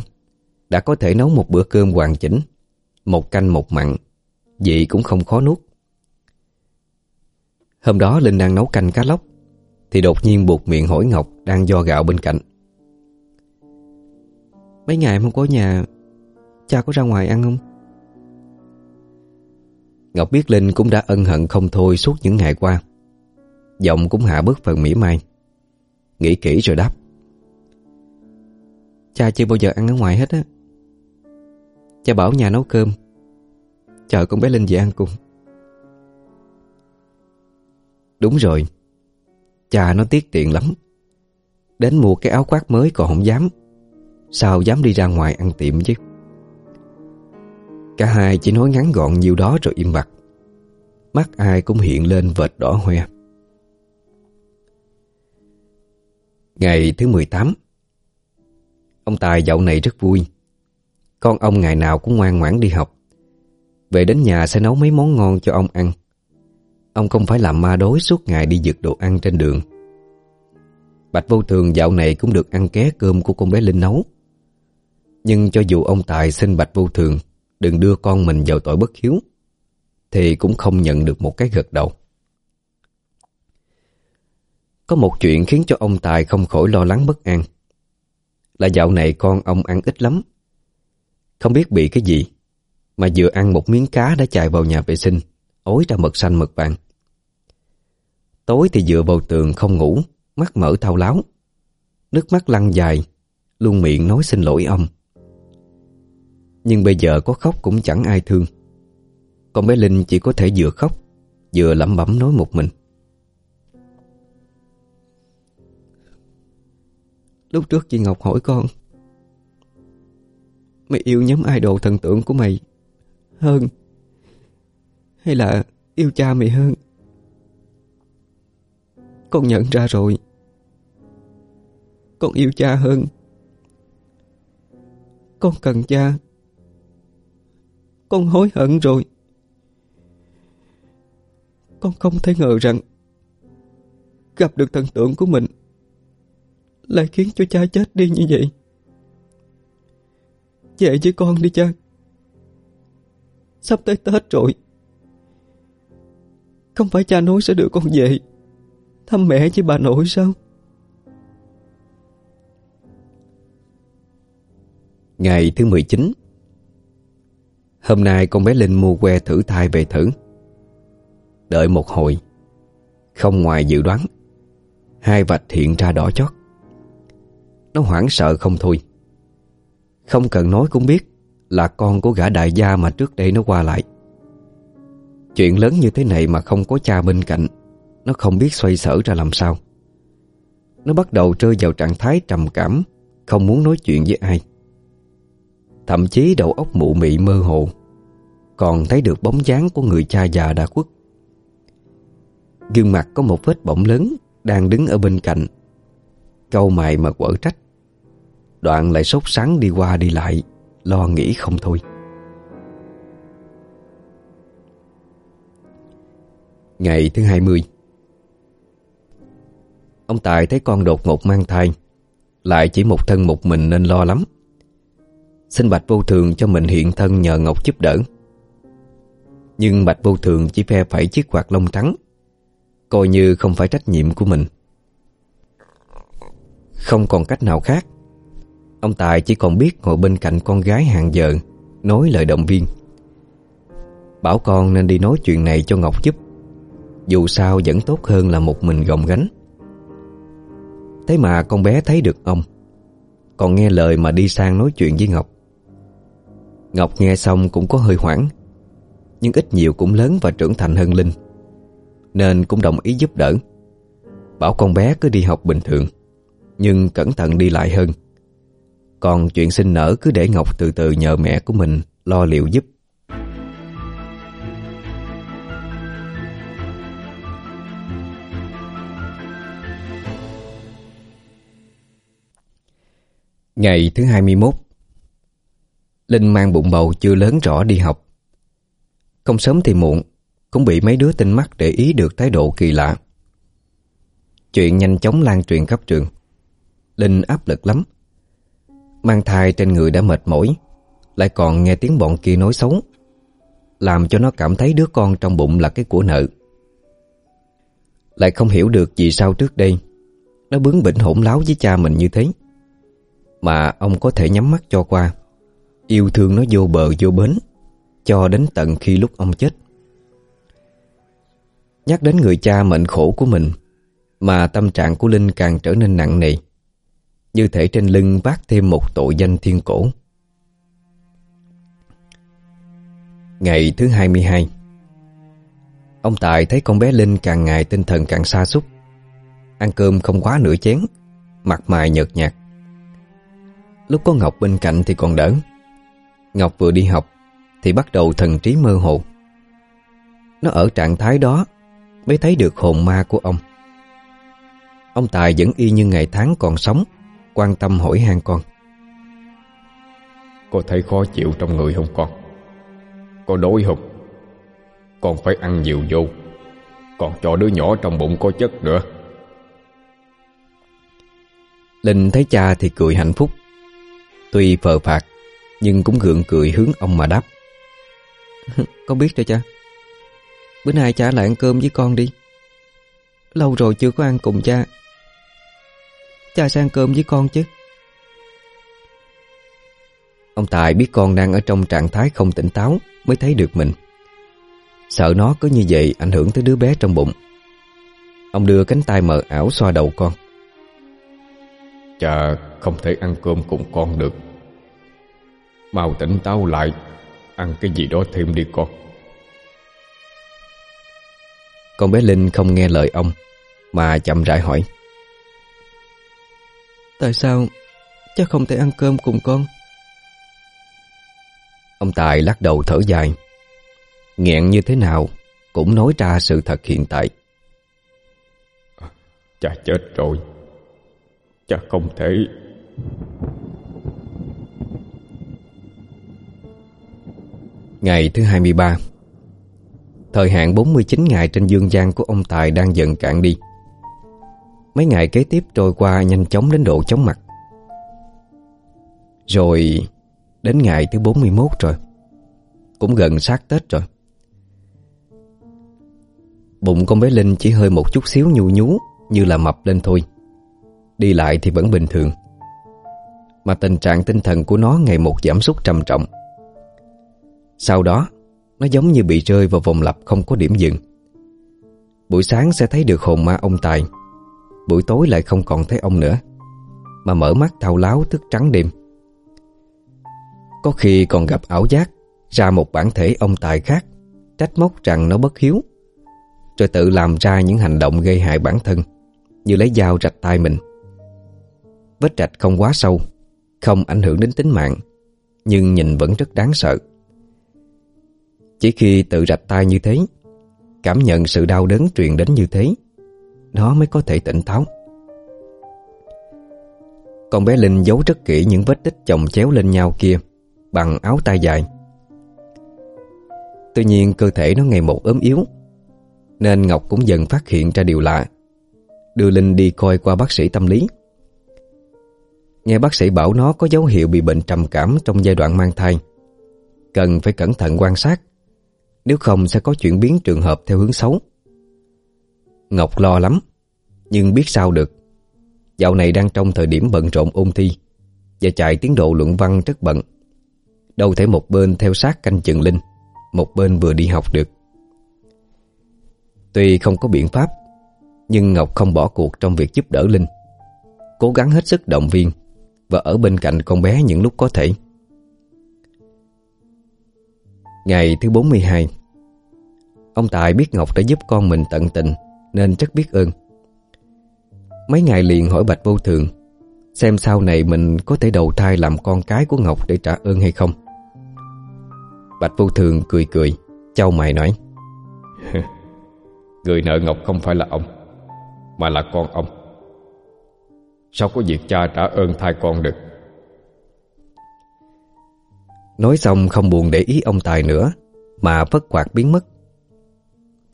Đã có thể nấu một bữa cơm hoàn chỉnh, Một canh một mặn, Vị cũng không khó nuốt. Hôm đó Linh đang nấu canh cá lóc, Thì đột nhiên buộc miệng hỏi Ngọc Đang do gạo bên cạnh. Mấy ngày không có nhà, Cha có ra ngoài ăn không? Ngọc biết Linh cũng đã ân hận không thôi suốt những ngày qua. Giọng cũng hạ bớt phần mỉa mai. Nghĩ kỹ rồi đáp. Cha chưa bao giờ ăn ở ngoài hết á. Cha bảo nhà nấu cơm. Chờ con bé Linh về ăn cùng. Đúng rồi. Cha nó tiết tiện lắm. Đến mua cái áo khoác mới còn không dám. Sao dám đi ra ngoài ăn tiệm chứ? Cả hai chỉ nói ngắn gọn nhiều đó rồi im bặt. Mắt ai cũng hiện lên vệt đỏ hoe. Ngày thứ 18 Ông Tài dạo này rất vui. Con ông ngày nào cũng ngoan ngoãn đi học. Về đến nhà sẽ nấu mấy món ngon cho ông ăn. Ông không phải làm ma đối suốt ngày đi giật đồ ăn trên đường. Bạch vô thường dạo này cũng được ăn ké cơm của con bé Linh nấu. Nhưng cho dù ông Tài xin Bạch vô thường Đừng đưa con mình vào tội bất hiếu, Thì cũng không nhận được một cái gật đầu. Có một chuyện khiến cho ông Tài không khỏi lo lắng bất an. Là dạo này con ông ăn ít lắm. Không biết bị cái gì, Mà vừa ăn một miếng cá đã chạy vào nhà vệ sinh Ối ra mật xanh mật vàng. Tối thì dựa vào tường không ngủ, Mắt mở thao láo. Nước mắt lăn dài, Luôn miệng nói xin lỗi ông. Nhưng bây giờ có khóc cũng chẳng ai thương. Con bé Linh chỉ có thể vừa khóc, Vừa lẩm bẩm nói một mình. Lúc trước chị Ngọc hỏi con, Mày yêu nhóm idol thần tượng của mày Hơn Hay là yêu cha mày hơn? Con nhận ra rồi, Con yêu cha hơn. Con cần cha. Con hối hận rồi. Con không thể ngờ rằng Gặp được thần tượng của mình lại khiến cho cha chết đi như vậy. Về với con đi cha. Sắp tới Tết rồi. Không phải cha nói sẽ đưa con về. Thăm mẹ với bà nội sao? Ngày thứ 19 Hôm nay con bé Linh mua que thử thai về thử. Đợi một hồi. Không ngoài dự đoán. Hai vạch hiện ra đỏ chót. Nó hoảng sợ không thôi. Không cần nói cũng biết Là con của gã đại gia mà trước đây nó qua lại. Chuyện lớn như thế này mà không có cha bên cạnh, Nó không biết xoay sở ra làm sao. Nó bắt đầu rơi vào trạng thái trầm cảm, Không muốn nói chuyện với ai. Thậm chí đầu óc mụ mị mơ hồ, Còn thấy được bóng dáng của người cha già đã khuất. Gương mặt có một vết bỏng lớn Đang đứng ở bên cạnh, Câu mày mà quở trách. Đoạn lại sốt sáng đi qua đi lại, Lo nghĩ không thôi. Ngày thứ 20 Ông Tài thấy con đột ngột mang thai, Lại chỉ một thân một mình nên lo lắm. Xin Bạch Vô Thường cho mình hiện thân nhờ Ngọc giúp đỡ. Nhưng Bạch Vô Thường chỉ phe phải chiếc quạt lông trắng, Coi như không phải trách nhiệm của mình. Không còn cách nào khác Ông Tài chỉ còn biết ngồi bên cạnh con gái hàng giờ, Nói lời động viên. Bảo con nên đi nói chuyện này cho Ngọc giúp. Dù sao vẫn tốt hơn là một mình gồng gánh. Thế mà con bé thấy được ông, Còn nghe lời mà đi sang nói chuyện với Ngọc. Ngọc nghe xong cũng có hơi hoảng, Nhưng ít nhiều cũng lớn và trưởng thành hơn Linh, Nên cũng đồng ý giúp đỡ. Bảo con bé cứ đi học bình thường, Nhưng cẩn thận đi lại hơn. Còn chuyện sinh nở cứ để Ngọc từ từ nhờ mẹ của mình lo liệu giúp. Ngày thứ 21 Linh mang bụng bầu chưa lớn rõ đi học. Không sớm thì muộn, Cũng bị mấy đứa tinh mắt để ý được thái độ kỳ lạ. Chuyện nhanh chóng lan truyền khắp trường. Linh áp lực lắm. Mang thai trên người đã mệt mỏi, Lại còn nghe tiếng bọn kia nói xấu. Làm cho nó cảm thấy đứa con trong bụng là cái của nợ. Lại không hiểu được vì sao trước đây, Nó bướng bỉnh hỗn láo với cha mình như thế. Mà ông có thể nhắm mắt cho qua, Yêu thương nó vô bờ vô bến, Cho đến tận khi lúc ông chết. Nhắc đến người cha mệnh khổ của mình, Mà tâm trạng của Linh càng trở nên nặng nề. Như thể trên lưng vác thêm một tội danh thiên cổ. Ngày thứ 22 Ông Tài thấy con bé Linh càng ngày tinh thần càng xa xúc Ăn cơm không quá nửa chén, Mặt mày nhợt nhạt. Lúc có Ngọc bên cạnh thì còn đỡ. Ngọc vừa đi học Thì bắt đầu thần trí mơ hồ. Nó ở trạng thái đó Mới thấy được hồn ma của ông. Ông Tài vẫn y như ngày tháng còn sống Quan tâm hỏi han con. Có thấy khó chịu trong người không con? Có đói không? Con phải ăn nhiều vô. Còn cho đứa nhỏ trong bụng có chất nữa. Linh thấy cha thì cười hạnh phúc. Tuy phờ phạt nhưng cũng gượng cười hướng ông mà đáp. Con biết rồi cha. Bữa nay cha lại ăn cơm với con đi. Lâu rồi chưa có ăn cùng cha Cha ăn cơm với con chứ. Ông Tài biết con đang ở trong trạng thái không tỉnh táo Mới thấy được mình. Sợ nó có như vậy ảnh hưởng tới đứa bé trong bụng. Ông đưa cánh tay mờ ảo xoa đầu con. Cha không thể ăn cơm cùng con được. Mau tỉnh táo lại Ăn cái gì đó thêm đi con. Con bé Linh không nghe lời ông Mà chậm rãi hỏi Tại sao Chắc không thể ăn cơm cùng con? Ông Tài lắc đầu thở dài. Nghẹn như thế nào Cũng nói ra sự thật hiện tại. Cha chết rồi. Cha không thể. Ngày thứ 23 Thời hạn 49 ngày trên dương gian của ông Tài đang dần cạn đi Mấy ngày kế tiếp trôi qua nhanh chóng đến độ chóng mặt. Rồi, đến ngày thứ 41 rồi. Cũng gần sát Tết rồi. Bụng con bé Linh chỉ hơi một chút xíu nhu nhú, Như là mập lên thôi. Đi lại thì vẫn bình thường. Mà tình trạng tinh thần của nó ngày một giảm sút trầm trọng. Sau đó, Nó giống như bị rơi vào vòng lặp không có điểm dừng. Buổi sáng sẽ thấy được hồn ma ông Tài. Buổi tối lại không còn thấy ông nữa, Mà mở mắt thao láo thức trắng đêm. Có khi còn gặp ảo giác, Ra một bản thể ông Tài khác, Trách móc rằng nó bất hiếu, Rồi tự làm ra những hành động gây hại bản thân, Như lấy dao rạch tay mình. Vết rạch không quá sâu, Không ảnh hưởng đến tính mạng, Nhưng nhìn vẫn rất đáng sợ. Chỉ khi tự rạch tay như thế, Cảm nhận sự đau đớn truyền đến như thế nó mới có thể tỉnh táo. Con bé Linh giấu rất kỹ những vết tích chồng chéo lên nhau kia Bằng áo tay dài. Tuy nhiên cơ thể nó ngày một ốm yếu, Nên Ngọc cũng dần phát hiện ra điều lạ, Đưa Linh đi coi qua bác sĩ tâm lý. Nghe bác sĩ bảo nó có dấu hiệu bị bệnh trầm cảm Trong giai đoạn mang thai, Cần phải cẩn thận quan sát, Nếu không sẽ có chuyển biến trường hợp theo hướng xấu. Ngọc lo lắm, Nhưng biết sao được. Dạo này đang trong thời điểm bận rộn ôn thi, Và chạy tiến độ luận văn rất bận. Đâu thể một bên theo sát canh chừng Linh, Một bên vừa đi học được. Tuy không có biện pháp, Nhưng Ngọc không bỏ cuộc trong việc giúp đỡ Linh. Cố gắng hết sức động viên, Và ở bên cạnh con bé những lúc có thể. Ngày thứ 42 Ông Tài biết Ngọc đã giúp con mình tận tình. Nên rất biết ơn. Mấy ngày liền hỏi Bạch Vô Thường Xem sau này mình có thể đầu thai làm con cái của Ngọc để trả ơn hay không. Bạch Vô Thường cười cười Châu mày nói Người nợ Ngọc không phải là ông Mà là con ông. Sao có việc cha trả ơn thai con được? Nói xong không buồn để ý ông Tài nữa Mà vất quạt biến mất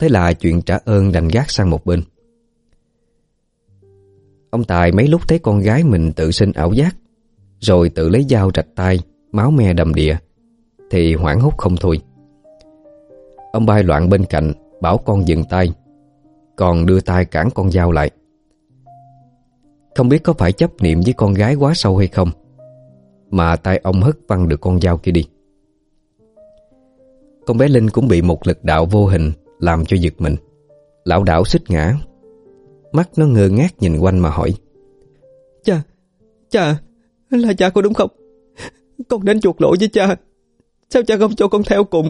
Thế là chuyện trả ơn đành gác sang một bên. Ông Tài mấy lúc thấy con gái mình tự sinh ảo giác, Rồi tự lấy dao rạch tay, Máu me đầm đìa, Thì hoảng hốt không thôi. Ông bay loạn bên cạnh, Bảo con dừng tay, Còn đưa tay cản con dao lại. Không biết có phải chấp niệm với con gái quá sâu hay không, Mà tay ông hất văng được con dao kia đi. Con bé Linh cũng bị một lực đạo vô hình làm cho giật mình. Lão đảo xích ngã. Mắt nó ngơ ngác nhìn quanh mà hỏi. Cha, cha, là cha có đúng không? Con đến chuột lỗi với cha. Sao cha không cho con theo cùng?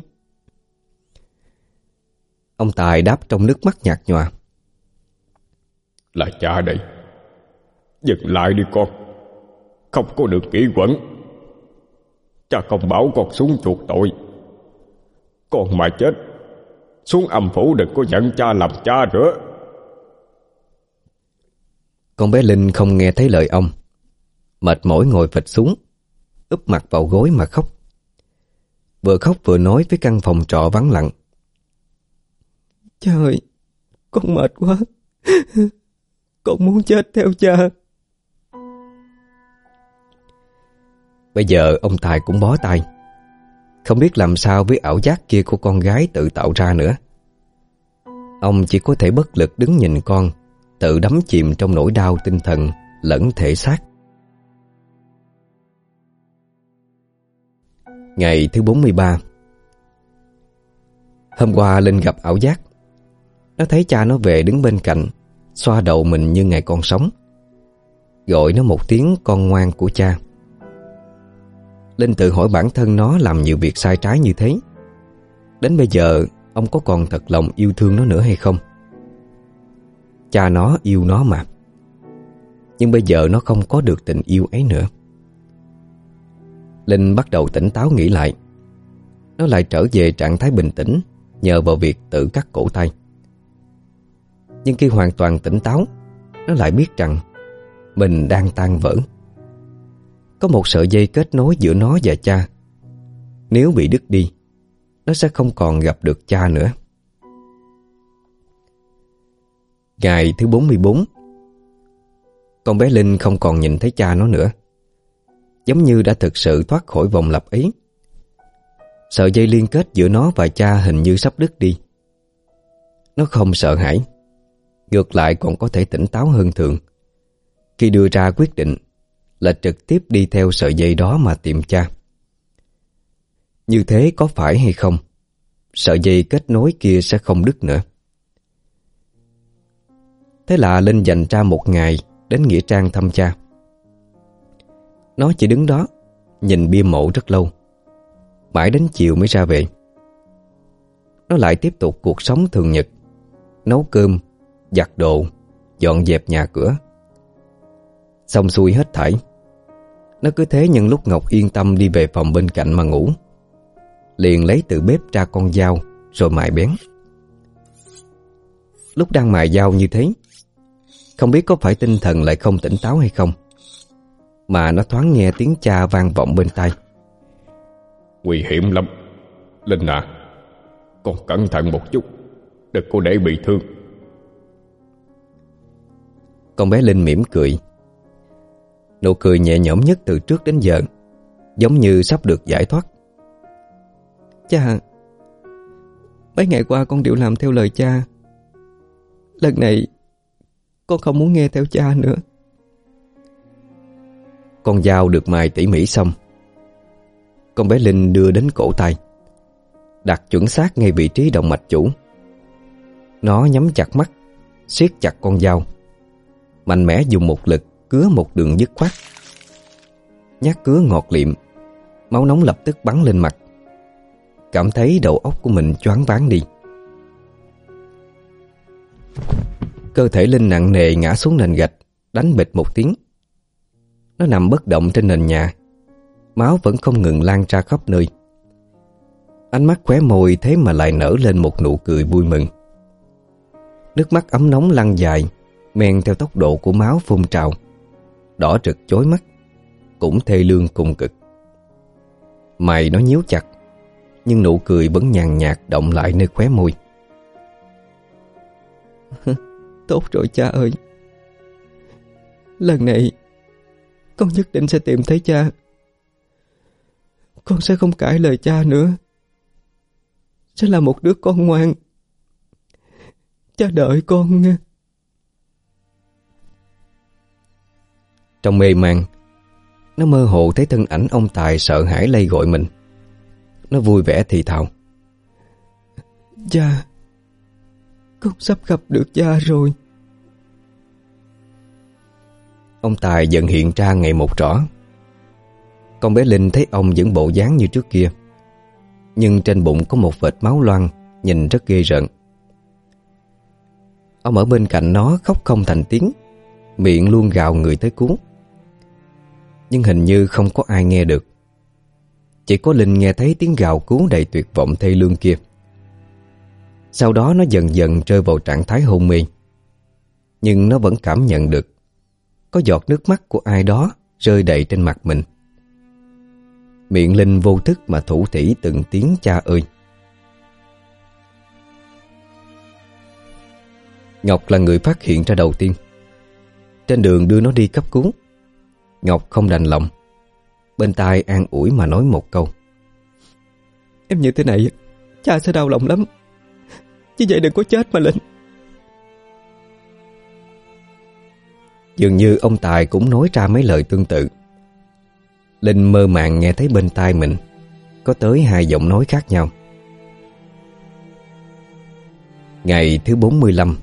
Ông Tài đáp trong nước mắt nhạt nhòa. Là cha đây. Dừng lại đi con. Không có được kỹ quẩn. Cha không bảo con xuống chuột tội. Con mà chết Xuống âm phủ đừng có nhận cha làm cha nữa Con bé Linh không nghe thấy lời ông Mệt mỏi ngồi phịch xuống úp mặt vào gối mà khóc Vừa khóc vừa nói với căn phòng trọ vắng lặng Cha ơi, con mệt quá. Con muốn chết theo cha. Bây giờ ông Tài cũng bó tay. Không biết làm sao với ảo giác kia của con gái tự tạo ra nữa. Ông chỉ có thể bất lực đứng nhìn con, tự đắm chìm trong nỗi đau tinh thần, lẫn thể xác. Ngày thứ 43 Hôm qua Linh gặp ảo giác nó thấy cha nó về đứng bên cạnh, Xoa đầu mình như ngày còn sống Gọi nó một tiếng con ngoan của cha Linh tự hỏi bản thân nó làm nhiều việc sai trái như thế. Đến bây giờ, Ông có còn thật lòng yêu thương nó nữa hay không? Cha nó yêu nó mà. Nhưng bây giờ nó không có được tình yêu ấy nữa. Linh bắt đầu tỉnh táo nghĩ lại. Nó lại trở về trạng thái bình tĩnh, Nhờ vào việc tự cắt cổ tay. Nhưng khi hoàn toàn tỉnh táo, Nó lại biết rằng Mình đang tan vỡ. Có một sợi dây kết nối giữa nó và cha. Nếu bị đứt đi, Nó sẽ không còn gặp được cha nữa. Ngày thứ 44 Con bé Linh không còn nhìn thấy cha nó nữa. Giống như đã thực sự thoát khỏi vòng lặp ấy. Sợi dây liên kết giữa nó và cha hình như sắp đứt đi. Nó không sợ hãi, Ngược lại còn có thể tỉnh táo hơn thường. Khi đưa ra quyết định là trực tiếp đi theo sợi dây đó mà tìm cha. Như thế có phải hay không? Sợi dây kết nối kia sẽ không đứt nữa. Thế là Linh dành ra một ngày Đến Nghĩa Trang thăm cha. Nó chỉ đứng đó Nhìn bia mộ rất lâu. Mãi đến chiều mới ra về. Nó lại tiếp tục cuộc sống thường nhật Nấu cơm giặt đồ, dọn dẹp nhà cửa. Xong xuôi hết thảy. Nó cứ thế nhân lúc Ngọc yên tâm đi về phòng bên cạnh mà ngủ. Liền lấy từ bếp ra con dao rồi mài bén. Lúc đang mài dao như thế, không biết có phải tinh thần lại không tỉnh táo hay không, mà nó thoáng nghe tiếng cha vang vọng bên tai. Nguy hiểm lắm, Linh à, con cẩn thận một chút, đừng có để bị thương. Con bé Linh mỉm cười Nụ cười nhẹ nhõm nhất từ trước đến giờ, Giống như sắp được giải thoát. Cha, Mấy ngày qua con đều làm theo lời cha. Lần này, Con không muốn nghe theo cha nữa. Con dao được mài tỉ mỉ xong. Con bé Linh đưa đến cổ tay, Đặt chuẩn xác ngay vị trí động mạch chủ. Nó nhắm chặt mắt, siết chặt con dao, Mạnh mẽ dùng một lực Cứa một đường dứt khoát. Nhát cứa ngọt liệm, Máu nóng lập tức bắn lên mặt. Cảm thấy đầu óc của mình choáng váng đi. Cơ thể Linh nặng nề ngã xuống nền gạch, Đánh bịch một tiếng. Nó nằm bất động trên nền nhà. Máu vẫn không ngừng lan ra khắp nơi. Ánh mắt khóe môi thế mà lại nở lên một nụ cười vui mừng. Nước mắt ấm nóng lăn dài, Men theo tốc độ của máu phun trào. Đỏ rực chói mắt, Cũng thê lương cùng cực. Mày nó nhíu chặt, Nhưng nụ cười vẫn nhàn nhạt động lại nơi khóe môi. Tốt rồi cha ơi. Lần này, Con nhất định sẽ tìm thấy cha. Con sẽ không cãi lời cha nữa. Sẽ là một đứa con ngoan. Cha đợi con nha. Trong mê man Nó mơ hồ thấy thân ảnh ông Tài sợ hãi lay gọi mình. Nó vui vẻ thì thào. Cha Con sắp gặp được cha rồi. Ông Tài dần hiện ra ngày một rõ. Con bé Linh thấy ông vẫn bộ dáng như trước kia Nhưng trên bụng có một vệt máu loang Nhìn rất ghê rợn. Ông ở bên cạnh nó khóc không thành tiếng Miệng luôn gào người tới cứu nhưng hình như không có ai nghe được. Chỉ có Linh nghe thấy tiếng gào cứu đầy tuyệt vọng thê lương kia. Sau đó nó dần dần rơi vào trạng thái hôn mê. Nhưng nó vẫn cảm nhận được Có giọt nước mắt của ai đó rơi đầy trên mặt mình. Miệng Linh vô thức mà thủ thỉ từng tiếng cha ơi. Ngọc là người phát hiện ra đầu tiên. Trên đường đưa nó đi cấp cứu. Ngọc không đành lòng. Bên tai an ủi mà nói một câu. Em như thế này Cha sẽ đau lòng lắm. Chứ vậy đừng có chết mà Linh Dường như ông Tài cũng nói ra mấy lời tương tự. Linh mơ màng nghe thấy bên tai mình Có tới hai giọng nói khác nhau. Ngày thứ 45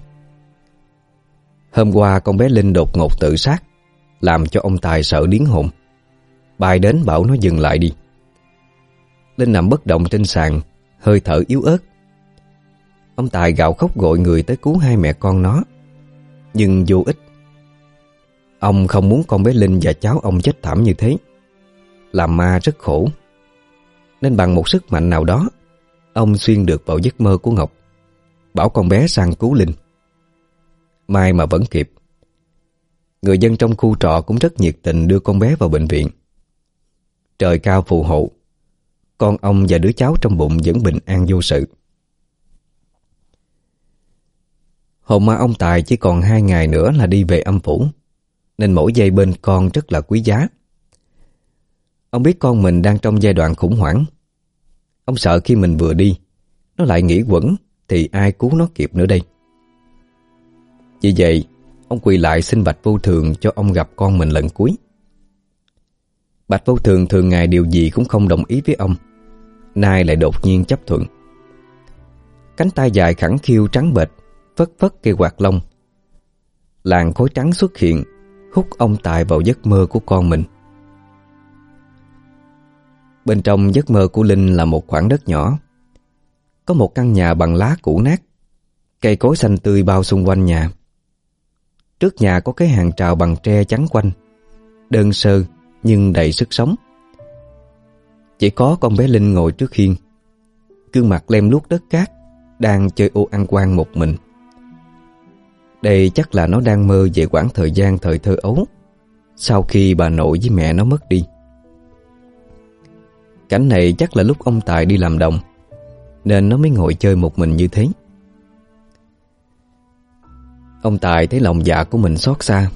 Hôm qua con bé Linh đột ngột tự sát làm cho ông Tài sợ điến hồn. Bài đến bảo nó dừng lại đi. Linh nằm bất động trên sàn, Hơi thở yếu ớt. Ông Tài gạo khóc gọi người tới cứu hai mẹ con nó. Nhưng vô ích. Ông không muốn con bé Linh và cháu ông chết thảm như thế. Làm ma rất khổ. Nên bằng một sức mạnh nào đó, Ông xuyên được vào giấc mơ của Ngọc, Bảo con bé sang cứu Linh. Mai mà vẫn kịp Người dân trong khu trọ cũng rất nhiệt tình đưa con bé vào bệnh viện. Trời cao phù hộ. Con ông và đứa cháu trong bụng vẫn bình an vô sự. Hồn ma ông Tài chỉ còn hai ngày nữa là đi về âm phủ, Nên mỗi giây bên con rất là quý giá. Ông biết con mình đang trong giai đoạn khủng hoảng. Ông sợ khi mình vừa đi, Nó lại nghĩ quẩn Thì ai cứu nó kịp nữa đây? Vì vậy Ông quỳ lại xin Bạch Vô Thường cho ông gặp con mình lần cuối. Bạch Vô Thường thường ngày điều gì cũng không đồng ý với ông. Nay lại đột nhiên chấp thuận. Cánh tay dài khẳng khiu trắng bệch, Phất phất cây quạt lông. Làn khối trắng xuất hiện, Hút ông Tài vào giấc mơ của con mình. Bên trong giấc mơ của Linh là một khoảng đất nhỏ. Có một căn nhà bằng lá cũ nát. Cây cối xanh tươi bao xung quanh nhà. Trước nhà có cái hàng trào bằng tre chắn quanh. Đơn sơ, nhưng đầy sức sống. Chỉ có con bé Linh ngồi trước hiên. Gương mặt lem luốc đất cát, Đang chơi ô ăn quan một mình. Đây chắc là nó đang mơ về quãng thời gian thời thơ ấu, Sau khi bà nội với mẹ nó mất đi. Cảnh này chắc là lúc ông Tài đi làm đồng, Nên nó mới ngồi chơi một mình như thế. Ông Tài thấy lòng dạ của mình xót xa.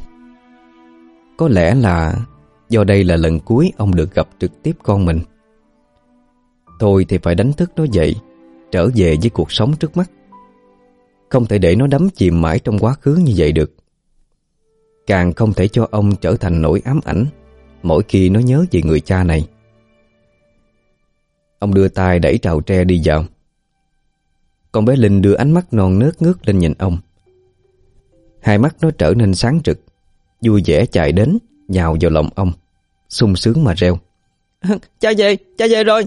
Có lẽ là Do đây là lần cuối ông được gặp trực tiếp con mình. Thôi thì phải đánh thức nó dậy, Trở về với cuộc sống trước mắt. Không thể để nó đắm chìm mãi trong quá khứ như vậy được. Càng không thể cho ông trở thành nỗi ám ảnh Mỗi khi nó nhớ về người cha này. Ông đưa tay đẩy trào tre đi vào. Con bé Linh đưa ánh mắt non nớt ngước lên nhìn ông. Hai mắt nó trở nên sáng trực Vui vẻ chạy đến Nhào vào lòng ông sung sướng mà reo. Cha về, cha về rồi.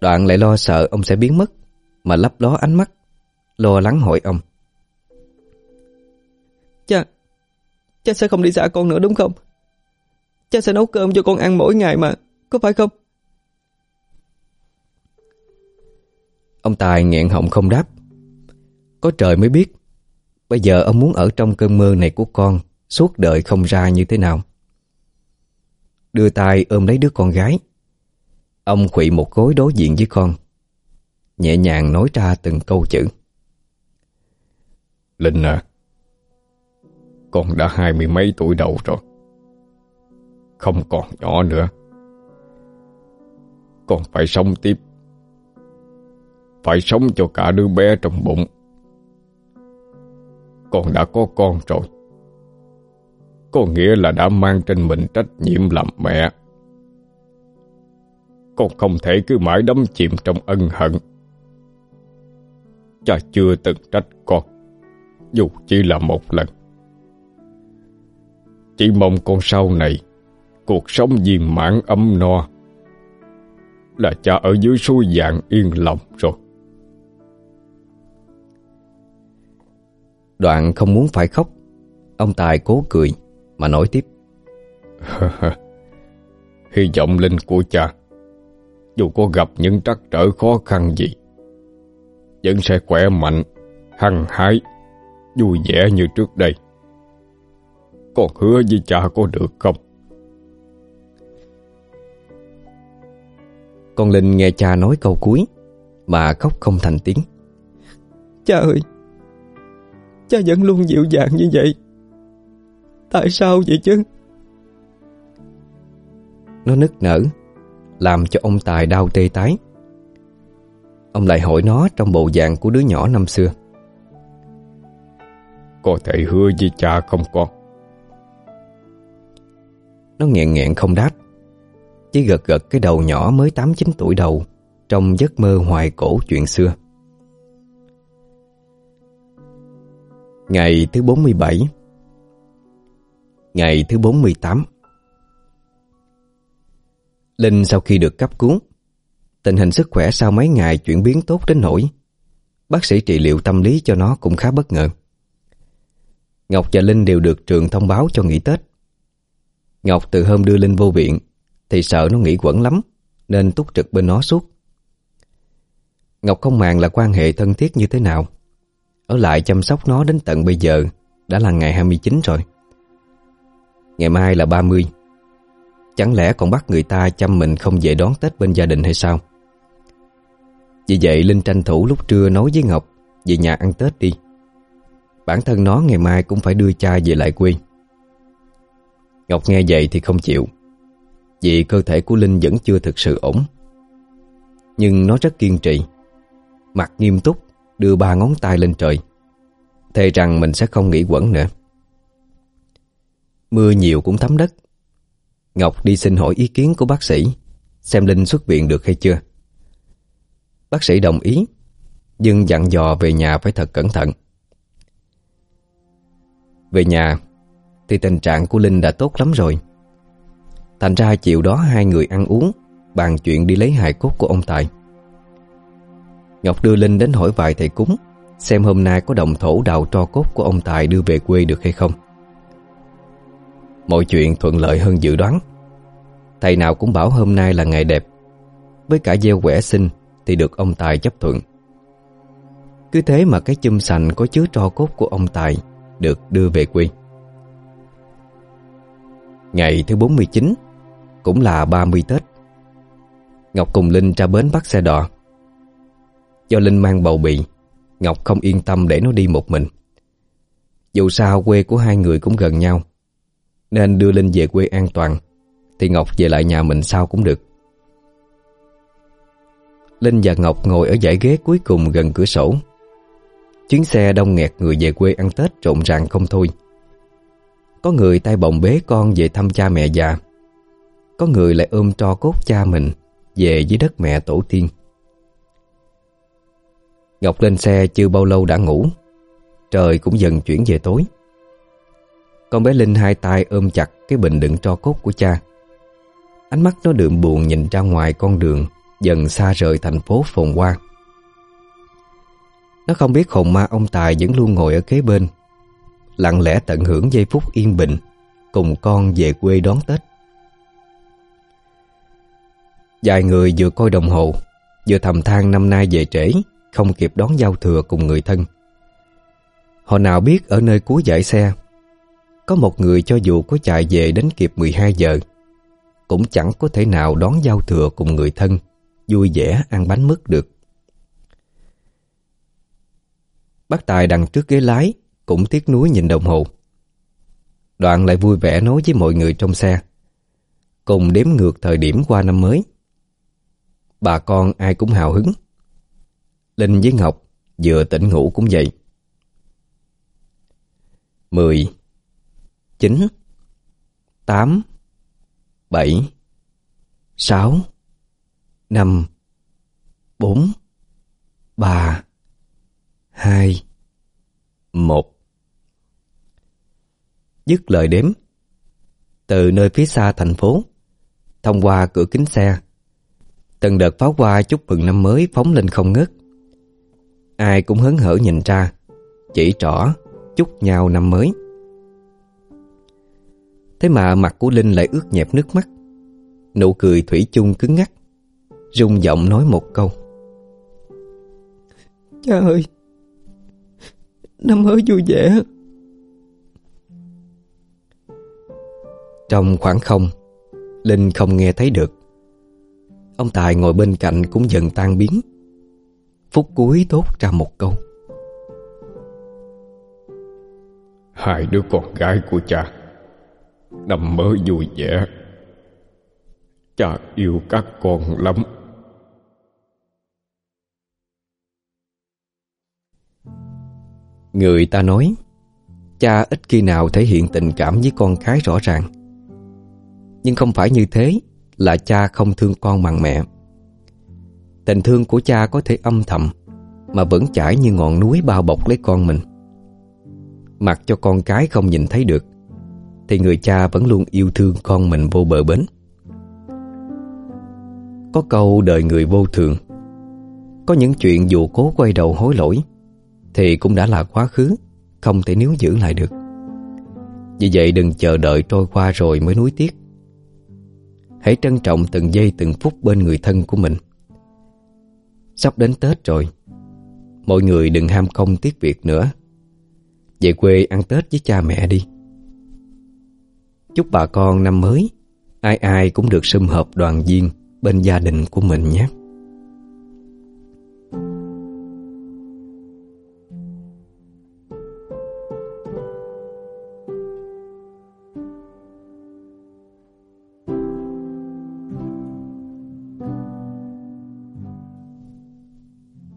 Đoạn lại lo sợ ông sẽ biến mất Mà lấp ló ánh mắt Lo lắng hỏi ông. Cha Cha sẽ không đi xa con nữa đúng không? Cha sẽ nấu cơm cho con ăn mỗi ngày mà Có phải không? Ông Tài nghẹn họng không đáp có trời mới biết. Bây giờ ông muốn ở trong cơn mơ này của con, Suốt đời không ra như thế nào. Đưa tay ôm lấy đứa con gái. Ông khụy một gối đối diện với con. Nhẹ nhàng nói ra từng câu chữ. Linh à Con đã hai mươi mấy tuổi đầu rồi. Không còn nhỏ nữa. Con phải sống tiếp. Phải sống cho cả đứa bé trong bụng. Con đã có con rồi. Có nghĩa là đã mang trên mình trách nhiệm làm mẹ. Con không thể cứ mãi đắm chìm trong ân hận. Cha chưa từng trách con, Dù chỉ là một lần. Chỉ mong con sau này, Cuộc sống viên mãn ấm no, Là cha ở dưới suối vàng yên lòng rồi. Đoạn không muốn phải khóc. Ông Tài cố cười Mà nói tiếp. Hy vọng linh của cha Dù có gặp những trắc trở khó khăn gì Vẫn sẽ khỏe mạnh Hăng hái Vui vẻ như trước đây. Con hứa với cha có được không? Con Linh nghe cha nói câu cuối Mà khóc không thành tiếng. Cha ơi Cha vẫn luôn dịu dàng như vậy. Tại sao vậy chứ? Nó nức nở Làm cho ông Tài đau tê tái. Ông lại hỏi nó trong bộ dạng của đứa nhỏ năm xưa. Có thể hứa với cha không con? Nó nghẹn nghẹn không đáp Chỉ gật gật cái đầu nhỏ mới 8-9 tuổi đầu Trong giấc mơ hoài cổ chuyện xưa Ngày thứ 47 Ngày thứ 48 Linh sau khi được cấp cứu, Tình hình sức khỏe sau mấy ngày chuyển biến tốt đến nỗi, Bác sĩ trị liệu tâm lý cho nó cũng khá bất ngờ. Ngọc và Linh đều được trường thông báo cho nghỉ Tết. Ngọc từ hôm đưa Linh vô viện Thì sợ nó nghỉ quẩn lắm, Nên túc trực bên nó suốt. Ngọc không màng là quan hệ thân thiết như thế nào. Ở lại chăm sóc nó đến tận bây giờ. Đã là ngày 29 rồi. Ngày mai là 30 Chẳng lẽ còn bắt người ta chăm mình không về đón Tết bên gia đình hay sao? Vì vậy Linh tranh thủ lúc trưa nói với Ngọc, Về nhà ăn Tết đi. Bản thân nó ngày mai cũng phải đưa cha về lại quê. Ngọc nghe vậy thì không chịu, Vì cơ thể của Linh vẫn chưa thực sự ổn. Nhưng nó rất kiên trì, Mặt nghiêm túc Đưa ba ngón tay lên trời. Thề rằng mình sẽ không nghĩ quẩn nữa. Mưa nhiều cũng thấm đất. Ngọc đi xin hỏi ý kiến của bác sĩ, Xem Linh xuất viện được hay chưa. Bác sĩ đồng ý, Nhưng dặn dò về nhà phải thật cẩn thận. Về nhà, Thì tình trạng của Linh đã tốt lắm rồi. Thành ra chiều đó hai người ăn uống, Bàn chuyện đi lấy hài cốt của ông Tài. Ngọc đưa Linh đến hỏi vài thầy cúng, Xem hôm nay có đồng thổ đào tro cốt của ông Tài đưa về quê được hay không. Mọi chuyện thuận lợi hơn dự đoán. Thầy nào cũng bảo hôm nay là ngày đẹp. Với cả gieo quẻ sinh Thì được ông Tài chấp thuận. Cứ thế mà cái chum sành Có chứa tro cốt của ông Tài Được đưa về quê. Ngày thứ 49 Cũng là 30 Tết. Ngọc cùng Linh ra bến bắt xe đò. Do Linh mang bầu bị Ngọc không yên tâm để nó đi một mình. Dù sao quê của hai người cũng gần nhau, Nên đưa Linh về quê an toàn, Thì Ngọc về lại nhà mình sao cũng được. Linh và Ngọc ngồi ở dãy ghế cuối cùng gần cửa sổ. Chuyến xe đông nghẹt người về quê ăn Tết rộn ràng không thôi. Có người tay bồng bế con về thăm cha mẹ già, Có người lại ôm tro cốt cha mình Về dưới đất mẹ tổ tiên. Ngọc lên xe chưa bao lâu đã ngủ. Trời cũng dần chuyển về tối. Con bé Linh hai tay ôm chặt cái bình đựng tro cốt của cha. Ánh mắt nó đượm buồn nhìn ra ngoài con đường Dần xa rời thành phố phồn hoa. Nó không biết hồn ma ông Tài vẫn luôn ngồi ở kế bên, Lặng lẽ tận hưởng giây phút yên bình, Cùng con về quê đón Tết. Vài người vừa coi đồng hồ, Vừa thầm than năm nay về trễ. Không kịp đón giao thừa cùng người thân. Họ nào biết ở nơi cuối dãy xe, Có một người cho dù có chạy về đến kịp 12 giờ, Cũng chẳng có thể nào đón giao thừa cùng người thân, Vui vẻ ăn bánh mứt được. Bác Tài đằng trước ghế lái Cũng tiếc nuối nhìn đồng hồ. Đoạn lại vui vẻ nói với mọi người trong xe, Cùng đếm ngược thời điểm qua năm mới. Bà con ai cũng hào hứng. Linh với Ngọc Vừa tỉnh ngủ cũng vậy. Mười, Chín, Tám, Bảy, Sáu, Năm, Bốn, Ba, Hai, Một. Dứt lời đếm, Từ nơi phía xa thành phố, Thông qua cửa kính xe, Từng đợt pháo hoa chúc mừng năm mới phóng lên không ngớt. Ai cũng hớn hở nhìn ra Chỉ trỏ Chúc nhau năm mới. Thế mà mặt của Linh lại ướt nhẹp nước mắt Nụ cười thủy chung cứng ngắc rung giọng nói một câu. Cha ơi Năm mới vui vẻ. Trong khoảng không Linh không nghe thấy được. Ông Tài ngồi bên cạnh cũng dần tan biến Phút cuối thốt ra một câu. Hai đứa con gái của cha Năm mới vui vẻ. Cha yêu các con lắm. Người ta nói Cha ít khi nào thể hiện tình cảm với con cái rõ ràng. Nhưng không phải như thế Là cha không thương con bằng mẹ Tình thương của cha có thể âm thầm, Mà vẫn chảy như ngọn núi bao bọc lấy con mình. Mặc cho con cái không nhìn thấy được, Thì người cha vẫn luôn yêu thương con mình vô bờ bến. Có câu đời người vô thường, Có những chuyện dù cố quay đầu hối lỗi, thì cũng đã là quá khứ, Không thể níu giữ lại được. Vì vậy đừng chờ đợi trôi qua rồi mới nuối tiếc. Hãy trân trọng từng giây từng phút bên người thân của mình. Sắp đến Tết rồi. Mọi người đừng ham công tiếc việc nữa. Về quê ăn Tết với cha mẹ đi. Chúc bà con năm mới. Ai ai cũng được sum họp đoàn viên Bên gia đình của mình nhé.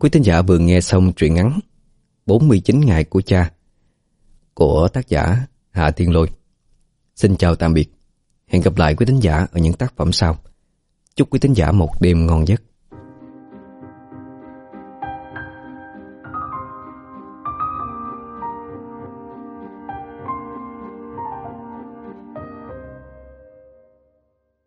Quý thính giả vừa nghe xong truyện ngắn 49 ngày của cha của tác giả Hạ Thiên Lôi. Xin chào tạm biệt. Hẹn gặp lại quý thính giả ở những tác phẩm sau. Chúc quý thính giả một đêm ngon giấc.